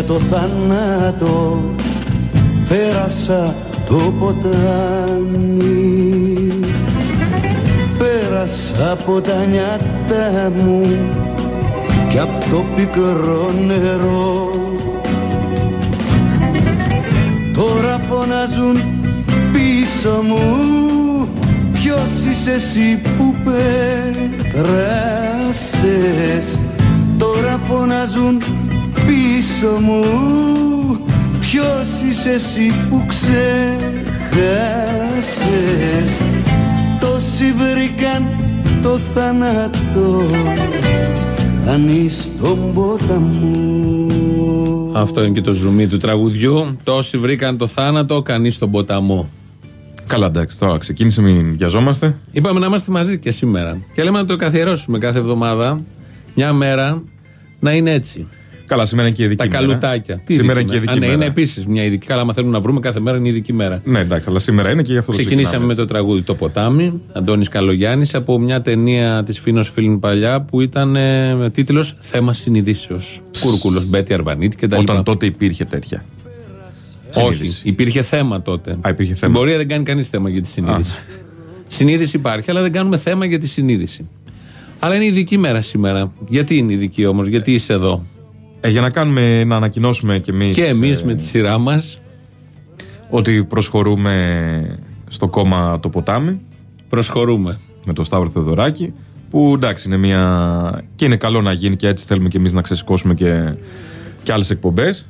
για το θάνατο πέρασα το ποτάμι. Πέρασα από τα νιάτα μου και από το πικρό νερό. Τώρα φωνάζουν πίσω μου ποιος είσαι εσύ που πέρασες. Τώρα φωνάζουν πίσω μου Ποιος είσαι εσύ που ξέχασες Τόσοι βρήκαν το θάνατο Κανείς τον ποταμό Αυτό είναι και το ζουμί του τραγουδιού. Τόσοι βρήκαν το θάνατο, κανείς στον ποταμό. Καλά, εντάξει, τώρα ξεκίνησε, μην βιαζόμαστε. Είπαμε να είμαστε μαζί και σήμερα. Και λέμε να το καθιερώσουμε κάθε εβδομάδα, μια μέρα, να είναι έτσι. Καλά, σήμερα είναι και ειδική Τα μέρα. καλουτάκια. Τι Σήμερα είναι ειδική και μέρα; ειδική Α, ναι, μέρα. είναι επίσης μια ειδική. Καλά, άμα θέλουμε να βρούμε κάθε μέρα είναι ειδική μέρα. Ναι, εντάξει, αλλά σήμερα είναι και γι' αυτό το Ξεκινήσαμε με ξεκινάμε το τραγούδι Το Ποτάμι, Αντώνης Καλογιάννης, από μια ταινία της Φίνος Φίλιν παλιά που ήταν ε, με τίτλος Θέμα Συνειδήσεως. Κούρκουλος, Μπέτη Αρβανίτη κτλ. έτσι. Όταν τότε υπήρχε τέτοια. Όχι, συνείδηση. υπήρχε θέμα τότε. Α, υπήρχε Στην θέμα. πορεία δεν κάνει κανείς θέμα για τη συνείδηση. Συνείδηση υπάρχει, αλλά δεν κάνουμε θέμα για τη συνείδηση. Αλλά είναι ειδική μέρα σήμερα. Γιατί είναι ειδική όμως, γιατί είσαι εδώ; Ε, για να κάνουμε, να ανακοινώσουμε κι εμείς. Και εμείς με τη σειρά μας. Ότι προσχωρούμε στο κόμμα το ποτάμι Προσχωρούμε. με τον Σταύρο Θεοδωράκη. Που εντάξει είναι μια. και είναι καλό να γίνει και έτσι θέλουμε κι εμείς να ξεσηκώσουμε και, και άλλες εκπομπές.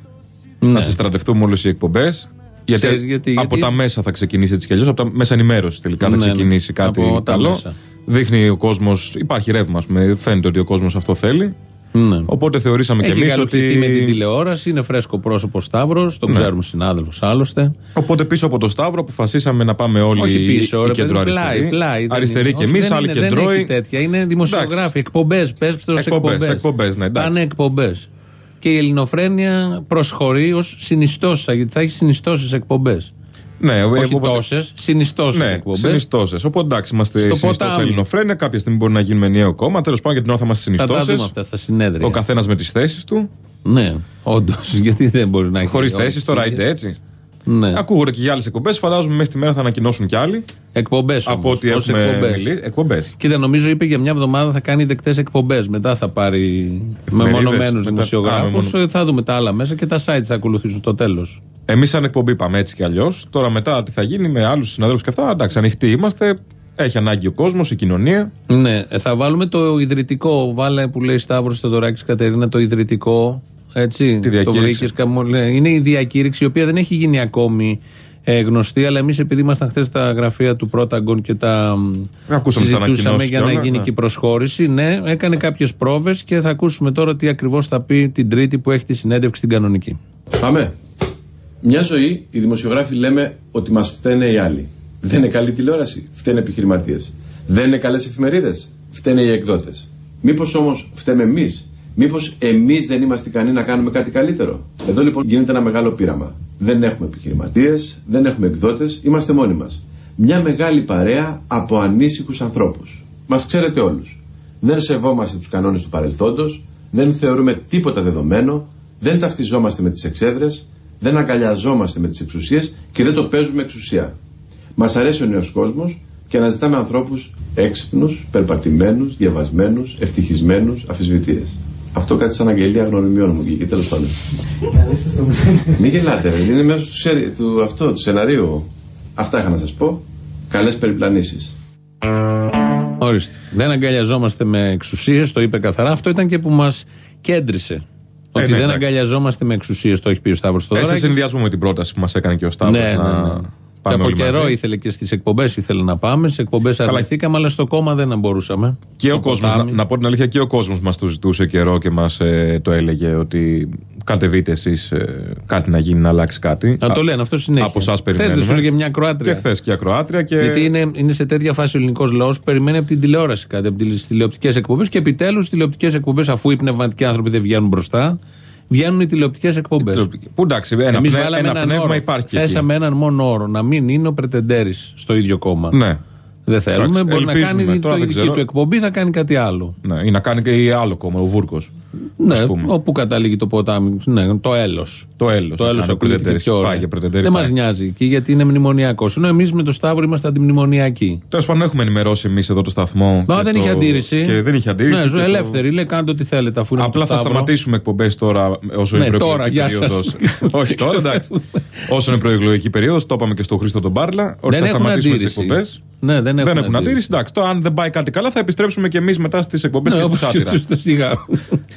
Ναι. Να συστρατευτούμε όλες οι εκπομπές. Γιατί, Ξέρεις γιατί, από γιατί- τα μέσα θα ξεκινήσει έτσι κι αλλιώς, από τα μέσα ενημέρωσης τελικά θα Ναι, ναι. ξεκινήσει κάτι Από τα καλό. μέσα. Δείχνει ο κόσμο, υπάρχει ρεύμα, ας πούμε, φαίνεται ότι ο κόσμος αυτό θέλει. Ναι. Οπότε θεωρήσαμε κι Έχει εμείς καλοπτηθεί ότι. με την τηλεόραση, είναι φρέσκο πρόσωπο Σταύρος, τον Ναι. ξέρουμε συνάδελφος άλλωστε. Οπότε πίσω από το Σταύρο αποφασίσαμε να πάμε όλοι Όχι πίσω, οι ρε κέντρο παιδί, πλάι, αριστεροί. πλάι. δεν Αριστεροί είναι. και Όχι, εμείς, δεν άλλοι είναι, Δεν έχει κεντρώοι. τέτοια. Είναι δημοσιογράφοι, εκπομπές. Πες προ Εκπομπές, εκπομπές. εκπομπές, ναι, εντάξει. Πάνε εκπομπές. Και η ελληνοφρένεια προσχωρεί ως συνιστόσα, γιατί θα έχει συνιστώσεις εκπομπές. Ναι, ε, Όχι οπότε- τόσες, συνιστώσεις Ναι, εκπομπές. συνιστώσεις. Οπότε εντάξει, είμαστε Στο συνιστώσει ποτάμι. ελληνοφρένεια. Κάποια στιγμή μπορεί να γίνουμε νέο κόμμα. Τέλος πάντων, για την ώρα θα είμαστε Θα τα δούμε συνιστώσεις. αυτά στα συνέδρια. Ο καθένας με τις θέσεις του. Ναι, όντως. Γιατί δεν μπορεί να έχει. Χωρίς όλες θέσεις τις τώρα, ίδιες. είτε έτσι. Ναι. Ακούγονται και για άλλες εκπομπές. Φαντάζομαι μέσα στη μέρα θα ανακοινώσουν κι άλλοι. Εκπομπές Από ό,τι έχουμε μιλήσει. Εκπομπές. Κοίτα, νομίζω είπε για μια εβδομάδα θα κάνει δεκτές εκπομπές. Μετά θα πάρει μεμονωμένους Μετά- δημοσιογράφους. Α, μεμονω- Θα δούμε τα άλλα μέσα και τα sites θα ακολουθήσουν το τέλος. Εμείς, σαν εκπομπή, πάμε έτσι κι αλλιώς. Τώρα μετά τι θα γίνει με άλλους συναδέλφους και αυτά. Εντάξει, ανοιχτοί είμαστε. Έχει ανάγκη ο κόσμος, η κοινωνία. Ναι, ε, θα βάλουμε το ιδρυτικό. Βάλε που λέει Σταύρος Θεοδωράκης Κατερίνα το ιδρυτικό. Έτσι. Τη διακήρυξη. Το βρήκες καμό- ναι, Είναι η διακήρυξη η οποία δεν έχει γίνει ακόμη ε, γνωστή, αλλά εμείς επειδή ήμασταν χθες στα γραφεία του Πρόταγκον και τα μ, Ακούσαμε τις συζητούσαμε ανακοινώσεις για και να όλα, γίνει ναι. και η προσχώρηση. Ναι, έκανε κάποιες πρόβες και θα ακούσουμε τώρα τι ακριβώς θα πει την Τρίτη που έχει τη συνέντευξη στην κανονική. Πάμε. Μια ζωή οι δημοσιογράφοι λέμε ότι μας φταίνε οι άλλοι. Δεν είναι καλή τηλεόραση, φταίνε επιχειρηματίες. Δεν είναι καλές εφημερίδες, φταίνε οι εκδότες. Μήπως όμως φταίμε εμείς, Μήπως εμείς δεν είμαστε ικανοί να κάνουμε κάτι καλύτερο; Εδώ λοιπόν γίνεται ένα μεγάλο πείραμα. Δεν έχουμε επιχειρηματίες, δεν έχουμε εκδότες, είμαστε μόνοι μας. Μια μεγάλη παρέα από ανήσυχους ανθρώπους. Μας ξέρετε όλους. Δεν σεβόμαστε τους κανόνες του παρελθόντος, δεν θεωρούμε τίποτα δεδομένο, δεν ταυτιζόμαστε με τις εξέδρες, δεν αγκαλιαζόμαστε με τις εξουσίες και δεν το παίζουμε εξουσία. Μας αρέσει ο νέος κόσμος και αναζητάμε ανθρώπους έξυπνους, περπατημένους, διαβασμένους, ευτυχισμένους, αφισβητείε. Αυτό κάτι σαν αγγελία γνωριμιών μου βγήκε, τέλος πάντων. Μην γελάτε, ρε. είναι μέσω του, σερι- του, αυτό, του σεναρίου. Αυτά είχα να σας πω. Καλές περιπλανήσεις. Ορίστε. Δεν αγκαλιαζόμαστε με εξουσίες, το είπε καθαρά. Αυτό ήταν και που μας κέντρισε. Ότι ναι, δεν εντάξει. αγκαλιαζόμαστε με εξουσίες, το έχει πει ο Σταύρος Ε, σε Στοδωράκη. συνδυασμό με την πρόταση που μας έκανε και ο Σταύρος. Ναι, να ναι, ναι. Και πάμε από όλοι καιρό μαζί. ήθελε και στις εκπομπές ήθελε να πάμε. Στις εκπομπές αρνηθήκαμε, αλλά στο κόμμα δεν μπορούσαμε. Και Στο ο κόσμος, να, ποτάμι. να πω την αλήθεια, και ο κόσμος μας το ζητούσε καιρό και μας το έλεγε ότι κατεβείτε εσείς κάτι να γίνει, να αλλάξει κάτι. Να το λένε αυτό συνέχεια. Από εσάς Χθες περιμένουμε. δεν σου έλεγε μια Κροάτρια. Και χθε και ακροάτρια. Και... Γιατί είναι, είναι σε τέτοια φάση ο ελληνικός λαός που περιμένει από την τηλεόραση κάτι, από τις τηλεοπτικές εκπομπές και επιτέλους τηλεοπτικές εκπομπές, αφού οι πνευματικοί άνθρωποι δεν βγαίνουν μπροστά, βγαίνουν οι τηλεοπτικές εκπομπές. Που εντάξει, ένα, Εμείς πνε- βάλαμε ένα έναν πνεύμα όρο. υπάρχει. και εκεί. Θέσαμε έναν μόνο όρο. Να μην είναι ο Πρετεντέρης στο ίδιο κόμμα. Ναι. Δεν θέλουμε. Εντάξει, Μπορεί να ελπίζουμε. κάνει Τώρα το δεν δική ξέρω. του εκπομπή, θα κάνει κάτι άλλο. ναι. Ή να κάνει και άλλο κόμμα, ο Βούρκος. Ναι, ας πούμε. όπου καταλήγει το ποτάμι. Ναι, το έλος. Το έλος. Το έλος Κάνει ακούγεται και πρετεντέρες. πιο ωραία. Πάει για πρετεντέρες, Δεν μας πάει. νοιάζει εκεί γιατί είναι μνημονιακός. Ενώ εμείς με το Σταύρο είμαστε αντιμνημονιακοί. Τέλος πάντων, έχουμε ενημερώσει εμείς εδώ το σταθμό. Μα και δεν το- είχε αντίρρηση. Και δεν είχε αντίρρηση. Ναι, και ζω το- ελεύθερη. Λέει κάντε ό,τι θέλετε αφού είναι Απλά από το θα Σταύρο. σταματήσουμε εκπομπές τώρα όσο Ναι, είναι τώρα, προεκλογική γεια σας. περίοδος. Όχι τώρα, εντάξει. Όσο είναι προεκλογική περίοδος, το είπαμε και στον Χρήστο τον Μπάρλα. Ότι Δεν θα έχουν σταματήσουμε τις αντίρρηση. εκπομπές. Ναι, δεν έχουν, Δεν έχουν αντίρρηση. Εντάξει, τώρα αν δεν πάει κάτι καλά, θα επιστρέψουμε και εμείς μετά στις εκπομπές Ναι, και στη όπως και σάτυρα.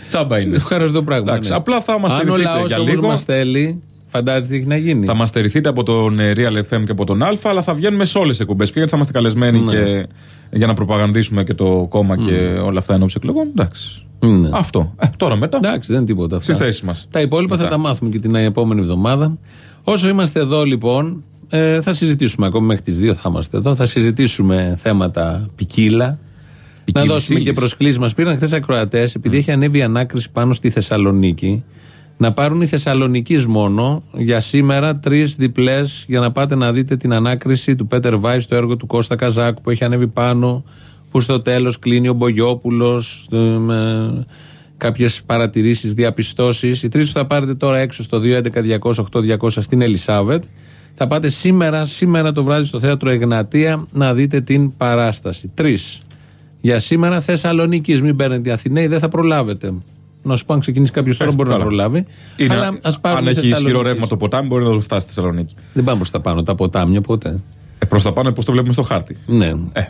Στο σιγά. Τσάμπα είναι. Ευχαριστώ πράγμα. Εντάξει, ναι. απλά θα μας Αν ο στηριχθείτε λαός για όμως λίγο. μας θέλει, φαντάζεστε τι έχει να γίνει. Θα μας στερηθείτε από τον ε, Real FM και από τον Α, αλλά θα βγαίνουμε σε όλες τις εκπομπές. Πήγα θα είμαστε καλεσμένοι Ναι. και για να προπαγανδίσουμε και το κόμμα και όλα αυτά ενώπιση εκλογών. Εντάξει. Ναι. Αυτό. Ε, τώρα μετά. Εντάξει, δεν είναι τίποτα αυτά. Στις θέσεις μας. Τα υπόλοιπα θα τα μάθουμε και την επόμενη εβδομάδα. Όσο είμαστε εδώ λοιπόν, ε, θα συζητήσουμε ακόμη μέχρι τις 2 θα είμαστε εδώ. Θα συζητήσουμε θέματα ποικίλα. Να Ποικίλης δώσουμε και ύλης. προσκλήσεις. Μας πήραν χθες ακροατές, επειδή έχει ανέβει η ανάκριση πάνω στη Θεσσαλονίκη, να πάρουν οι Θεσσαλονίκη μόνο για σήμερα τρεις διπλές για να πάτε να δείτε την ανάκριση του Πέτερ Βάη στο έργο του Κώστα Καζάκου που έχει ανέβει πάνω, που στο τέλος κλείνει ο Μπογιόπουλος με κάποιες παρατηρήσεις, διαπιστώσεις. Οι τρεις που θα πάρετε τώρα έξω στο 211-200-8200 στην Ελισάβετ. Θα πάτε σήμερα, σήμερα το βράδυ στο θέατρο Εγνατία να δείτε την παράσταση. Τρεις. Για σήμερα Θεσσαλονίκης. Μην παίρνετε Αθηναίοι, δεν θα προλάβετε. Να σου πω, αν ξεκινήσει κάποιος τώρα, Ε, μπορεί να καλά. προλάβει. Είναι, Αλλά ας πάρουμε αν έχει ισχυρό Θεσσαλονίκης. ρεύμα το ποτάμι, μπορεί να το φτάσει στη Θεσσαλονίκη. Δεν πάμε προς τα πάνω, τα ποτάμια ποτέ. Ε, Προς τα πάνω, πώς το βλέπουμε στο χάρτη. Ναι. Ε.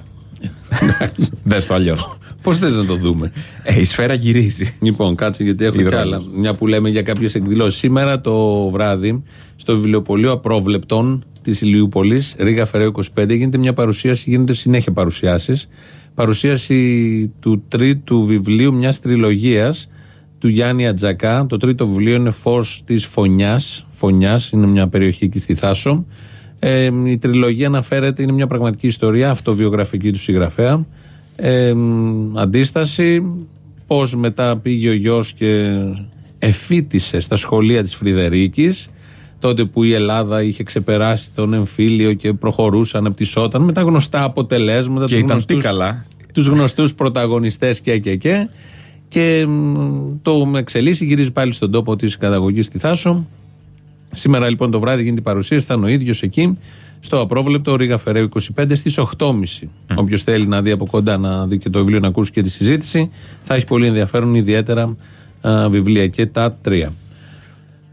Δες το αλλιώς. Πώς θες να το δούμε. Ε, η σφαίρα γυρίζει. Λοιπόν, κάτσε γιατί έχω κι Υδρόλογος. άλλα. Μια που λέμε για κάποιες εκδηλώσεις. Σήμερα το βράδυ, στο βιβλιοπωλείο Απρόβλεπτων της Ηλιούπολης, Ρίγα Φεραίου 25, γίνεται μια παρουσίαση, γίνονται συνέχεια παρουσιάσεις. Παρουσίαση του τρίτου βιβλίου μιας τριλογίας του Γιάννη Ατζακά. Το τρίτο βιβλίο είναι Φως της Φωνιάς. Φωνιάς είναι μια περιοχή εκεί στη Θάσο. Ε, η τριλογία αναφέρεται, είναι μια πραγματική ιστορία, αυτοβιογραφική του συγγραφέα. Ε, αντίσταση, πώς μετά πήγε ο γιος και εφήτησε στα σχολεία της Φρυδερίκης, τότε που η Ελλάδα είχε ξεπεράσει τον εμφύλιο και προχωρούσε, αναπτυσσόταν με τα γνωστά αποτελέσματα, Και τους ήταν τι γνωστούς- καλά. τους γνωστούς πρωταγωνιστές και και και και μ, το εξελίσσει γυρίζει πάλι στον τόπο της καταγωγής στη Θάσο Σήμερα λοιπόν το βράδυ γίνεται η παρουσίαση, θα είναι ο ίδιος εκεί, στο απρόβλεπτο Ρίγα Φεραίου 25 στις 8.30. Mm. Όποιος θέλει να δει από κοντά, να δει και το βιβλίο, να ακούσει και τη συζήτηση, θα έχει πολύ ενδιαφέρον, ιδιαίτερα α, βιβλία και τα τρία.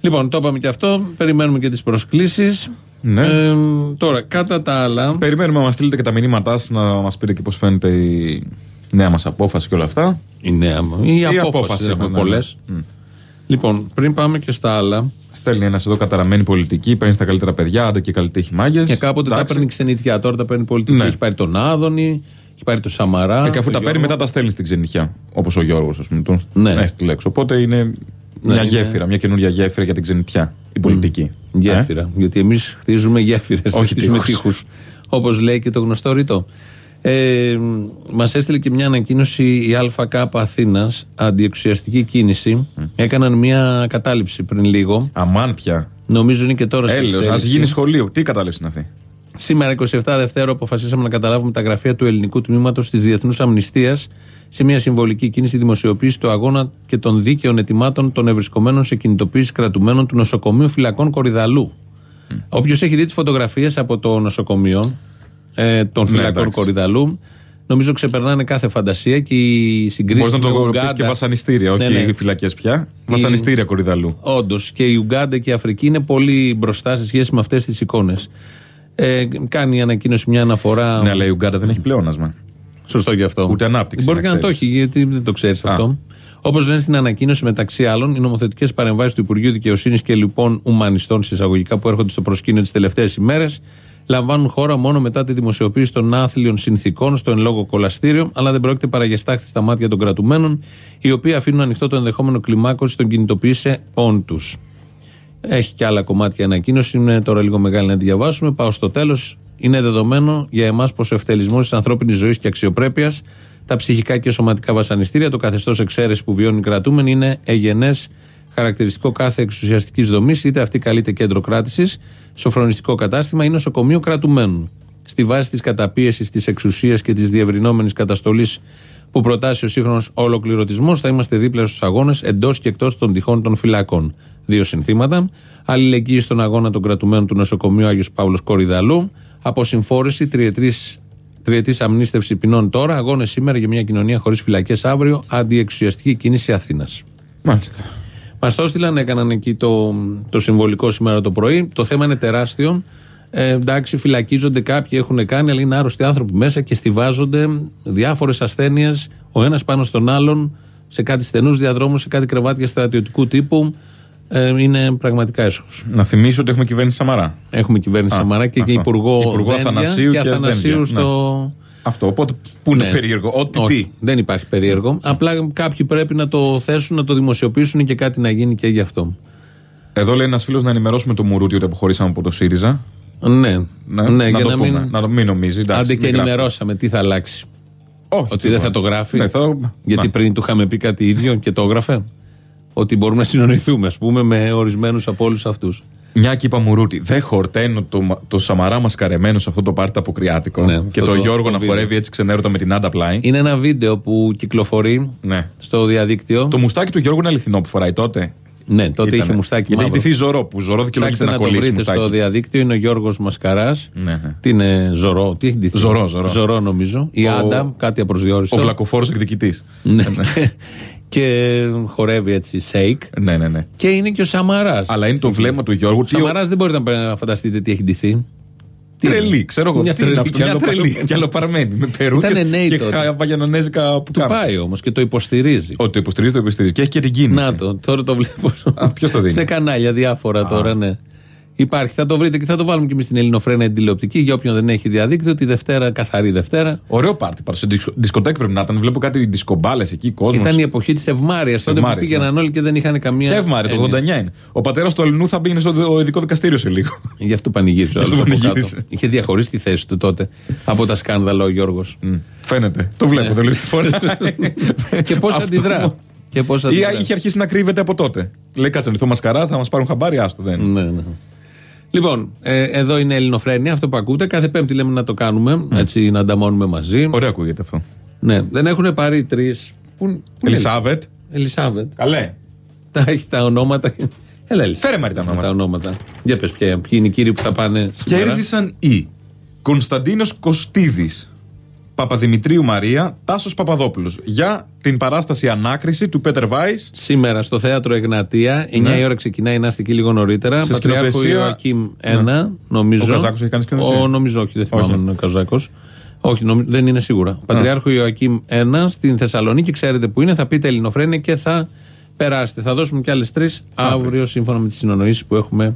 Λοιπόν, το είπαμε και αυτό. Περιμένουμε και τις προσκλήσεις. Ναι. Ε, τώρα, κατά τα άλλα. Περιμένουμε να μας στείλετε και τα μηνύματά σας, να μας πείτε και πώς φαίνεται η νέα μας απόφαση και όλα αυτά. Η νέα μου. Η, απόφαση, απόφαση έχουμε έχουμε, ναι. πολλές. Μμ. Λοιπόν, πριν πάμε και στα άλλα. Στέλνει ένας εδώ καταραμένη πολιτική, παίρνει τα καλύτερα παιδιά, άντε και καλή τύχη μάγκες. Και κάποτε τα παίρνει ξενιτιά, τώρα τα παίρνει πολιτική. Ναι. Έχει πάρει τον Άδωνη, έχει πάρει τον Σαμαρά. Ε, και αφού τον τα παίρνει, Γιώργο. μετά τα στέλνει στην ξενιχιά. Όπως ο Γιώργος, ας πούμε. Τον Ναι. ναι. έστειλε έξω. Οπότε είναι μια είναι- γέφυρα, μια καινούργια γέφυρα για την ξενιτιά. Η πολιτική. Γέφυρα. Γιατί εμείς χτίζουμε γέφυρες. Όχι χτίζουμε τείχους. τείχους. Όπως λέει και το γνωστό ρητό. Ε, Μας έστειλε και μια ανακοίνωση η ΑΚ Αθήνας, αντιεξουσιαστική κίνηση. Έκαναν μια κατάληψη πριν λίγο. Ε. Αμάν πια. Νομίζω είναι και τώρα στην Έλεος, ας εξέλιξη. γίνει σχολείο. Τι κατάληψη είναι αυτή; Σήμερα, 27 Δευτέρα, αποφασίσαμε να καταλάβουμε τα γραφεία του ελληνικού τμήματος της Διεθνούς Αμνηστίας σε μια συμβολική κίνηση δημοσιοποίηση του αγώνα και των δίκαιων ετοιμάτων των ευρισκομένων σε κινητοποίηση κρατουμένων του νοσοκομείου φυλακών Κορυδαλού. Όποιος έχει δει τις φωτογραφίες από το νοσοκομείο ε, των Ναι, φυλακών εντάξει. Κορυδαλού, νομίζω ξεπερνάνε κάθε φαντασία και οι συγκρίσεις. Μπορείς να το πεις και βασανιστήρια, όχι Ναι, ναι. φυλακές πια. Βασανιστήρια κορυδαλού. Όντως και η Ουγγάντα και η Αφρική είναι πολύ μπροστά σε σχέση με αυτές τις εικόνες. Ε, κάνει η ανακοίνωση μια αναφορά. Ναι, αλλά η Ουγγάντα δεν έχει πλεόνασμα. Σωστό και αυτό. Ούτε ανάπτυξη, Μπορεί να και να το ξέρεις. έχει, γιατί δεν το ξέρεις αυτό. Όπως λένε στην ανακοίνωση, μεταξύ άλλων, οι νομοθετικές παρεμβάσεις του Υπουργείου Δικαιοσύνης και λοιπόν ουμανιστών συσσαγωγικά που έρχονται στο προσκήνιο τις τελευταίες ημέρες λαμβάνουν χώρα μόνο μετά τη δημοσιοποίηση των άθλιων συνθήκων στο εν λόγω κολαστήριο, αλλά δεν πρόκειται παρά για στάχτη στα μάτια των κρατουμένων, οι οποίοι αφήνουν ανοιχτό το ενδεχόμενο κλιμάκωση των κινητοποιήσεών τους. Έχει και άλλα κομμάτια ανακοίνωση. Είναι τώρα λίγο μεγάλη να τη διαβάσουμε. Πάω στο τέλος. Είναι δεδομένο για εμάς πως ο ευτελισμός της ανθρώπινης ζωής και αξιοπρέπειας, τα ψυχικά και σωματικά βασανιστήρια, το καθεστώς εξαίρεση που βιώνουν οι κρατούμενοι είναι εγενές χαρακτηριστικό κάθε εξουσιαστικής δομής, είτε αυτή καλείται κέντρο κράτησης, σοφρονιστικό κατάστημα ή νοσοκομείο κρατουμένων. Στη βάση της καταπίεσης της εξουσίας και της διευρυνόμενης καταστολής που προτάσει ο σύγχρονος ολοκληρωτισμός, θα είμαστε δίπλα στους αγώνες εντός και εκτός των τυχών των φυλακών. Δύο συνθήματα. Αλληλεγγύη στον αγώνα των κρατουμένων του νοσοκομείου Άγιος Παύλος Κορυδαλού. Αποσυμφόρηση τριετής αμνίστευση ποινών τώρα. Αγώνες σήμερα για μια κοινωνία χωρίς φυλακές αύριο. Αντιεξουσιαστική κίνηση Αθήνας. Μάλιστα. Μας το έστειλαν, έκαναν εκεί το, το συμβολικό σήμερα το πρωί. Το θέμα είναι τεράστιο. Ε, εντάξει, φυλακίζονται κάποιοι, έχουν κάνει, αλλά είναι άρρωστοι άνθρωποι μέσα και στηβάζονται διάφορες ασθένειες ο ένας πάνω στον άλλον σε κάτι στενούς διαδρόμους, σε κάτι κρεβάτια στρατιωτικού τύπου. Ε, είναι πραγματικά έσχος. Να θυμίσω ότι έχουμε κυβέρνηση Σαμαρά. Έχουμε κυβέρνηση Α, Σαμαρά και, και αυτό. υπουργό, Υπουργό Δένδια Αθανασίου και και Αθανασίου Δένδια, στο. Αυτό. Οπότε πού είναι Ναι. περίεργο. Ό,τι Όχι, τι. δεν υπάρχει περίεργο. Απλά κάποιοι πρέπει να το θέσουν, να το δημοσιοποιήσουν και κάτι να γίνει και γι' αυτό. Εδώ λέει ένας φίλος να ενημερώσουμε το Μουρούτι ότι αποχωρήσαμε από το ΣΥΡΙΖΑ. Ναι, Ναι, ναι να για το να πούμε. μην. Να το μην νομίζει. εντάξει, Άντε και μην γράφει. ενημερώσαμε, τι θα αλλάξει. Όχι, Ότι τίποτα. δεν θα το γράφει. Ναι, θα... Γιατί Μα. πριν του είχαμε πει κάτι ίδιο και το έγραφε. Ότι μπορούμε να συνοηθούμε, ας πούμε, με ορισμένους από όλους αυτούς. Μια και είπα Μουρούτι. Δεν χορταίνω το, μα- το Σαμαρά μας καρεμένο σε αυτό το πάρτι αποκριάτικο. Ναι, και αυτό το, το- Γιώργο το να βίντεο. χορεύει έτσι ξενέρωτα με την άντα πλάι. Είναι ένα βίντεο που κυκλοφορεί Ναι. στο διαδίκτυο. Το μουστάκι του Γιώργου είναι αληθινό που φοράει τότε; Ναι, τότε Ήτανε. είχε μουστάκι Γιατί έχει μαύρο. ντυθεί Ζορό που Ζορό Ψάξτε δικαιολογείται να να το κολλήσει βρείτε μουστάκι. στο διαδίκτυο. Είναι ο Γιώργος Μασκαράς. Ναι, ναι. Τι είναι Ζορό, τι έχει ντυθεί; Ζορό, Ζορό. Ζορό νομίζω. Η Ο- Άντα, κάτι απροσδιόριστο. Ο βλακοφόρος εκδικητής. Ναι, και, και χορεύει έτσι σέικ. ναι, ναι, ναι. Και είναι και ο Σαμαράς. Αλλά είναι το βλέμμα του Γιώργου. Ο τι ο- Σαμαράς δεν μπορείτε να φανταστείτε τι έχει ντυθεί. Τι είναι; Τρελή, ξέρω εγώ. Μια τι είναι τρελή αυτό, και Μια τρελή αλλοπαρμένη. και αλλοπαρμένη. Με περούκες Ήτανε νέοι και τότε. χαβαγιανονέζικα που Του πάει όμως και το υποστηρίζει. Ότι το υποστηρίζει, το υποστηρίζει. Και έχει και την κίνηση. Να το, τώρα το βλέπω. Α, ποιος το δίνει; Σε κανάλια διάφορα τώρα, ναι. Υπάρχει, θα το βρείτε και θα το βάλουμε και εμείς στην Ελληνοφρένα την τηλεοπτική για όποιον δεν έχει διαδίκτυο. Τη Δευτέρα, καθαρή Δευτέρα. Ωραίο πάρτι. Πάντω σε δισκο- δισκοτέκ πρέπει να ήταν. Βλέπω κάτι δισκομπάλες εκεί, κόσμος. Ήταν η εποχή της Ευμάρεια τότε που Ευμάρειας, πήγαιναν όλοι και δεν είχαν καμία. Και Ευμάρη, το 89 έννοια. είναι. Ο πατέρας του Αλληνού θα μπει στο δι- ειδικό δικαστήριο σε λίγο. Γι' αυτό πανηγύρισε ο Γι' αυτό άλλος από πανηγύρισε. κάτω. Είχε διαχωρίσει τη θέση του τότε από τα σκάνδαλα ο Γιώργος. Μμ, Φαίνεται. Το βλέπω, δεν λέω τι φορέ. και πώς Αυτό. αντιδρά. Και πώς Ή αντιδρά. είχε αρχίσει να κρύβεται από τότε. Λέει κάτσε να νηθώ μασκαρά, θα μας πάρουν χαμπάρι, άστο δεν. είναι. Ναι, ναι. Λοιπόν, ε, εδώ είναι Ελληνοφρένια, αυτό που ακούτε. Κάθε Πέμπτη λέμε να το κάνουμε, έτσι να ανταμώνουμε μαζί. Ωραίο ακούγεται αυτό. Ναι, δεν έχουν πάρει τρεις. Πού πού είναι Ελισάβετ. Ελισάβετ. Καλέ. Τα έχει τα ονόματα. Έλα, Ελισάβετ. Φέρε Μαρή τα ονόματα. Τα ονόματα. Για πες, ποιοι είναι οι κύριοι που θα πάνε. σήμερα; Κέρδισαν οι Κωνσταντίνος Κωστίδης, Παπαδημητρίου Μαρία, Τάσος Παπαδόπουλος για την παράσταση Ανάκριση του Πέτερ Βάη. Σήμερα στο θέατρο Εγνατία, 9 Ναι. η ώρα ξεκινάει, να είστε εκεί λίγο νωρίτερα. Σε Πατριάρχο σκηνοθεσία- Ιωακίμ 1, Ναι. νομίζω. Ο Καζάκος έχει κάνει σκηνοθεσία; Ο, νομίζω, όχι, δεν θυμάμαι Όχι. αν είναι ο Καζάκος. Όχι, νομι- δεν είναι σίγουρα. Πατριάρχο Ιωακίμ 1 στην Θεσσαλονίκη, ξέρετε που είναι, θα πείτε Ελληνοφρένια και θα περάσετε. Θα δώσουμε και άλλες τρεις αύριο, σύμφωνα με τις συνεννοήσεις που έχουμε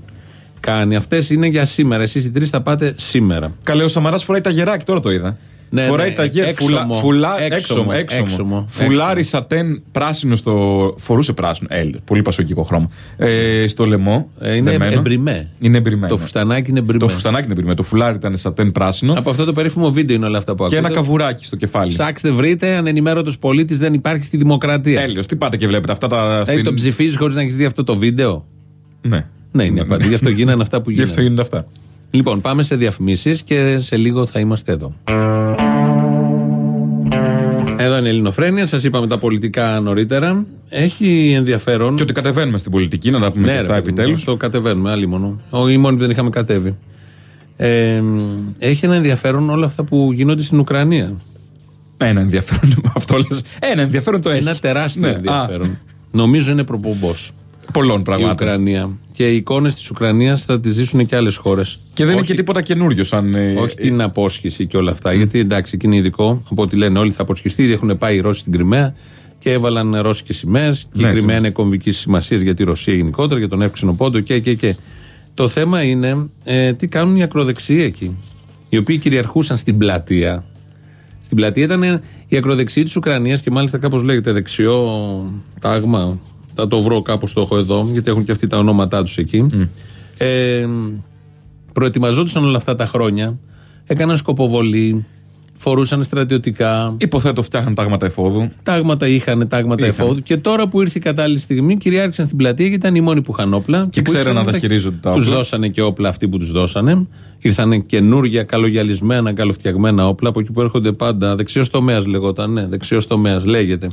κάνει. Αυτές είναι για σήμερα. Εσείς οι τρεις θα πάτε σήμερα. Καλέ, ο Σαμαράς φοράει τα γεράκι, τώρα το είδα. Ναι, φοράει ναι, τα γέρα. έξωμο, Φουλα, φουλα, έξωμο, έξωμο, έξωμο, Φουλάρι έξωμο. σατέν πράσινο στο. Φορούσε πράσινο. Ε, πολύ πασοκικό χρώμα. Ε, στο λαιμό. Ε, είναι δεμένο. εμπριμέ. Είναι εμπριμέ. Το ναι. φουστανάκι είναι εμπριμέ. Το φουστανάκι είναι εμπριμέ. Το φουλάρι ήταν σατέν πράσινο. Από αυτό το περίφημο βίντεο είναι όλα αυτά που και ακούτε. ένα καβουράκι στο κεφάλι. Ψάξτε, βρείτε. Ανενημέρωτος πολίτης δεν υπάρχει στη δημοκρατία. Τέλειο. Τι πάτε και βλέπετε αυτά τα. Δηλαδή στην- το ψηφίζεις χωρίς να έχεις δει αυτό το βίντεο; Ναι. Ναι, είναι απαντή. Γι' αυτό γίνανε αυτά που Γι' αυτό γίνανε. γίνονται αυτά. Λοιπόν, πάμε σε διαφημίσεις και σε λίγο θα είμαστε εδώ. Εδώ είναι η Ελληνοφρένια. Σας είπαμε τα πολιτικά νωρίτερα. Έχει ενδιαφέρον. Και ότι κατεβαίνουμε στην πολιτική, να τα πούμε και Ναι, ρε, αυτά παιδί μου, επιτέλους. Το κατεβαίνουμε, άλλοι μόνο. Ο- Οι μόνοι που δεν είχαμε κατέβει. Ε, έχει ένα ενδιαφέρον όλα αυτά που γίνονται στην Ουκρανία. Ένα ενδιαφέρον. Αυτό λες. Ένα ενδιαφέρον το έχει. Ένα τεράστιο Ναι, α, ενδιαφέρον. Νομίζω είναι προπομπός Πολλών η πραγμάτων. Ουκρανία. Και οι εικόνες της Ουκρανίας θα τις ζήσουν και άλλες χώρες. Και δεν είναι και τίποτα καινούριο σαν. ε, Όχι την απόσχηση και όλα αυτά. Γιατί εντάξει, εκεί είναι ειδικό. Από ό,τι λένε όλοι θα αποσχιστεί. Ήδη Έχουν πάει οι Ρώσοι στην Κρυμαία και έβαλαν ρώσικες σημαίες. Και Ναι, η Κρυμαία σίγουρα. είναι κομβική σημασίας για τη Ρωσία γενικότερα, για τον εύξηνο πόντο και, και, και. Το θέμα είναι ε, τι κάνουν οι ακροδεξιοί εκεί. Οι οποίοι κυριαρχούσαν στην πλατεία. Στην πλατεία ήταν η ακροδεξιοί της Ουκρανίας και μάλιστα κάπως λέγεται δεξιό τάγμα. Θα το βρω κάπως το έχω εδώ, γιατί έχουν και αυτοί τα ονόματά τους εκεί. Ε, προετοιμαζόντουσαν όλα αυτά τα χρόνια, έκαναν σκοποβολή, φορούσαν στρατιωτικά. Υποθέτω φτιάχναν τάγματα εφόδου. Τάγματα είχαν, τάγματα Είχαν. εφόδου. Και τώρα που ήρθε η κατάλληλη στιγμή, κυριάρχησαν στην πλατεία γιατί ήταν οι μόνοι που είχαν όπλα. Και που ξέραν ήξεραν να τα χειρίζονται τα Τους όπλα. δώσανε και όπλα αυτοί που τους δώσανε. Ήρθαν καινούργια, καλογιαλισμένα, καλοφτιαγμένα όπλα από εκεί που έρχονται πάντα. Δεξιός τομέας λεγόταν. Ναι, δεξιός τομέας λέγεται.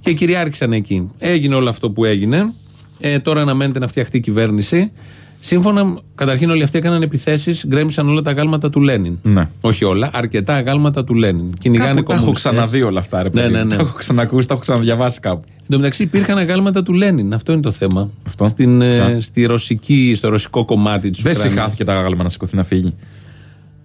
Και κυριάρχησαν εκεί. Έγινε όλο αυτό που έγινε. Ε, τώρα αναμένεται να φτιαχτεί η κυβέρνηση. Σύμφωνα, καταρχήν όλοι αυτοί έκαναν επιθέσεις, γκρέμισαν όλα τα αγάλματα του Λένιν. Ναι. Όχι όλα, αρκετά αγάλματα του Λένιν. Κυνηγάνε Κάπου τα έχω κομμουνιστές. ξαναδεί όλα αυτά, ρε Ναι, παιδί. ναι, ναι. Τα έχω ξανακούσει, τα έχω ξαναδιαβάσει κάπου. Εν τω μεταξύ υπήρχαν αγάλματα του Λένιν. Αυτό είναι το θέμα. Αυτό. Στην, ε, Ποια; στη ρωσική, στο ρωσικό κομμάτι της Δεν Ουκρανίας. συχάθηκε τα γάλμα να σηκωθεί να φύγει.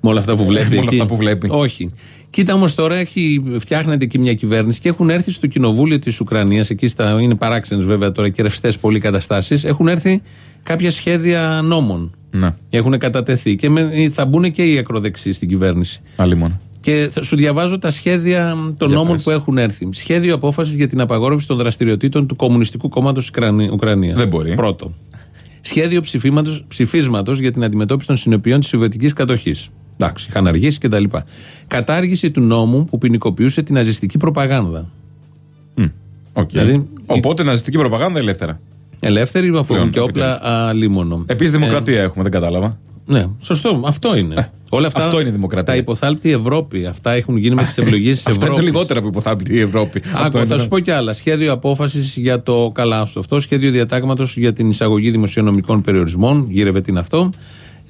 Με όλα αυτά που βλέπει. Με όλα εκεί. αυτά που βλέπει. Όχι. Κοίτα όμως τώρα έχει, φτιάχνεται εκεί μια κυβέρνηση και έχουν έρθει στο κοινοβούλιο της Ουκρανίας. Εκεί στα, είναι παράξενες βέβαια τώρα και ρευστέ πολλοί καταστάσεις. Έχουν έρθει κάποια σχέδια νόμων. Ναι, Έχουν κατατεθεί και με, θα μπουν και οι ακροδεξιοί στην κυβέρνηση. άλλη μόνο. Και θα σου διαβάζω τα σχέδια των Για νόμων πες. που έχουν έρθει. Σχέδιο απόφασης για την απαγόρευση των δραστηριοτήτων του Κομμουνιστικού Κόμματος Ουκρανίας. Δεν μπορεί. Πρώτο. Σχέδιο ψηφίσματος για την αντιμετώπιση των συνεπειών της Σοβιετικής κατοχής. Εντάξει, είχαν αργήσει κτλ. Κατάργηση του νόμου που ποινικοποιούσε την ναζιστική προπαγάνδα. Μμ, οκ. Δηλαδή, Οπότε ναζιστική προπαγάνδα ελεύθερα. Ελεύθερη, αφού Πλέον, έχουν και το όπλα αλίμονο. Επίσης δημοκρατία έχουμε, δεν κατάλαβα. Ναι, σωστό. Αυτό είναι. Όλα αυτά, Ε, αυτό είναι η δημοκρατία. Τα υποθάλπει η Ευρώπη. Αυτά έχουν γίνει με τις ευλογίες της Αυτά είναι Ευρώπης. τα λιγότερα που υποθάλπει η Ευρώπη. Αυτό Άκου, είναι. θα σου πω κι άλλα. Σχέδιο απόφασης για το καλά σου αυτό. Σχέδιο διατάγματος για την εισαγωγή δημοσιονομικών περιορισμών. Γύρευε τι είναι αυτό.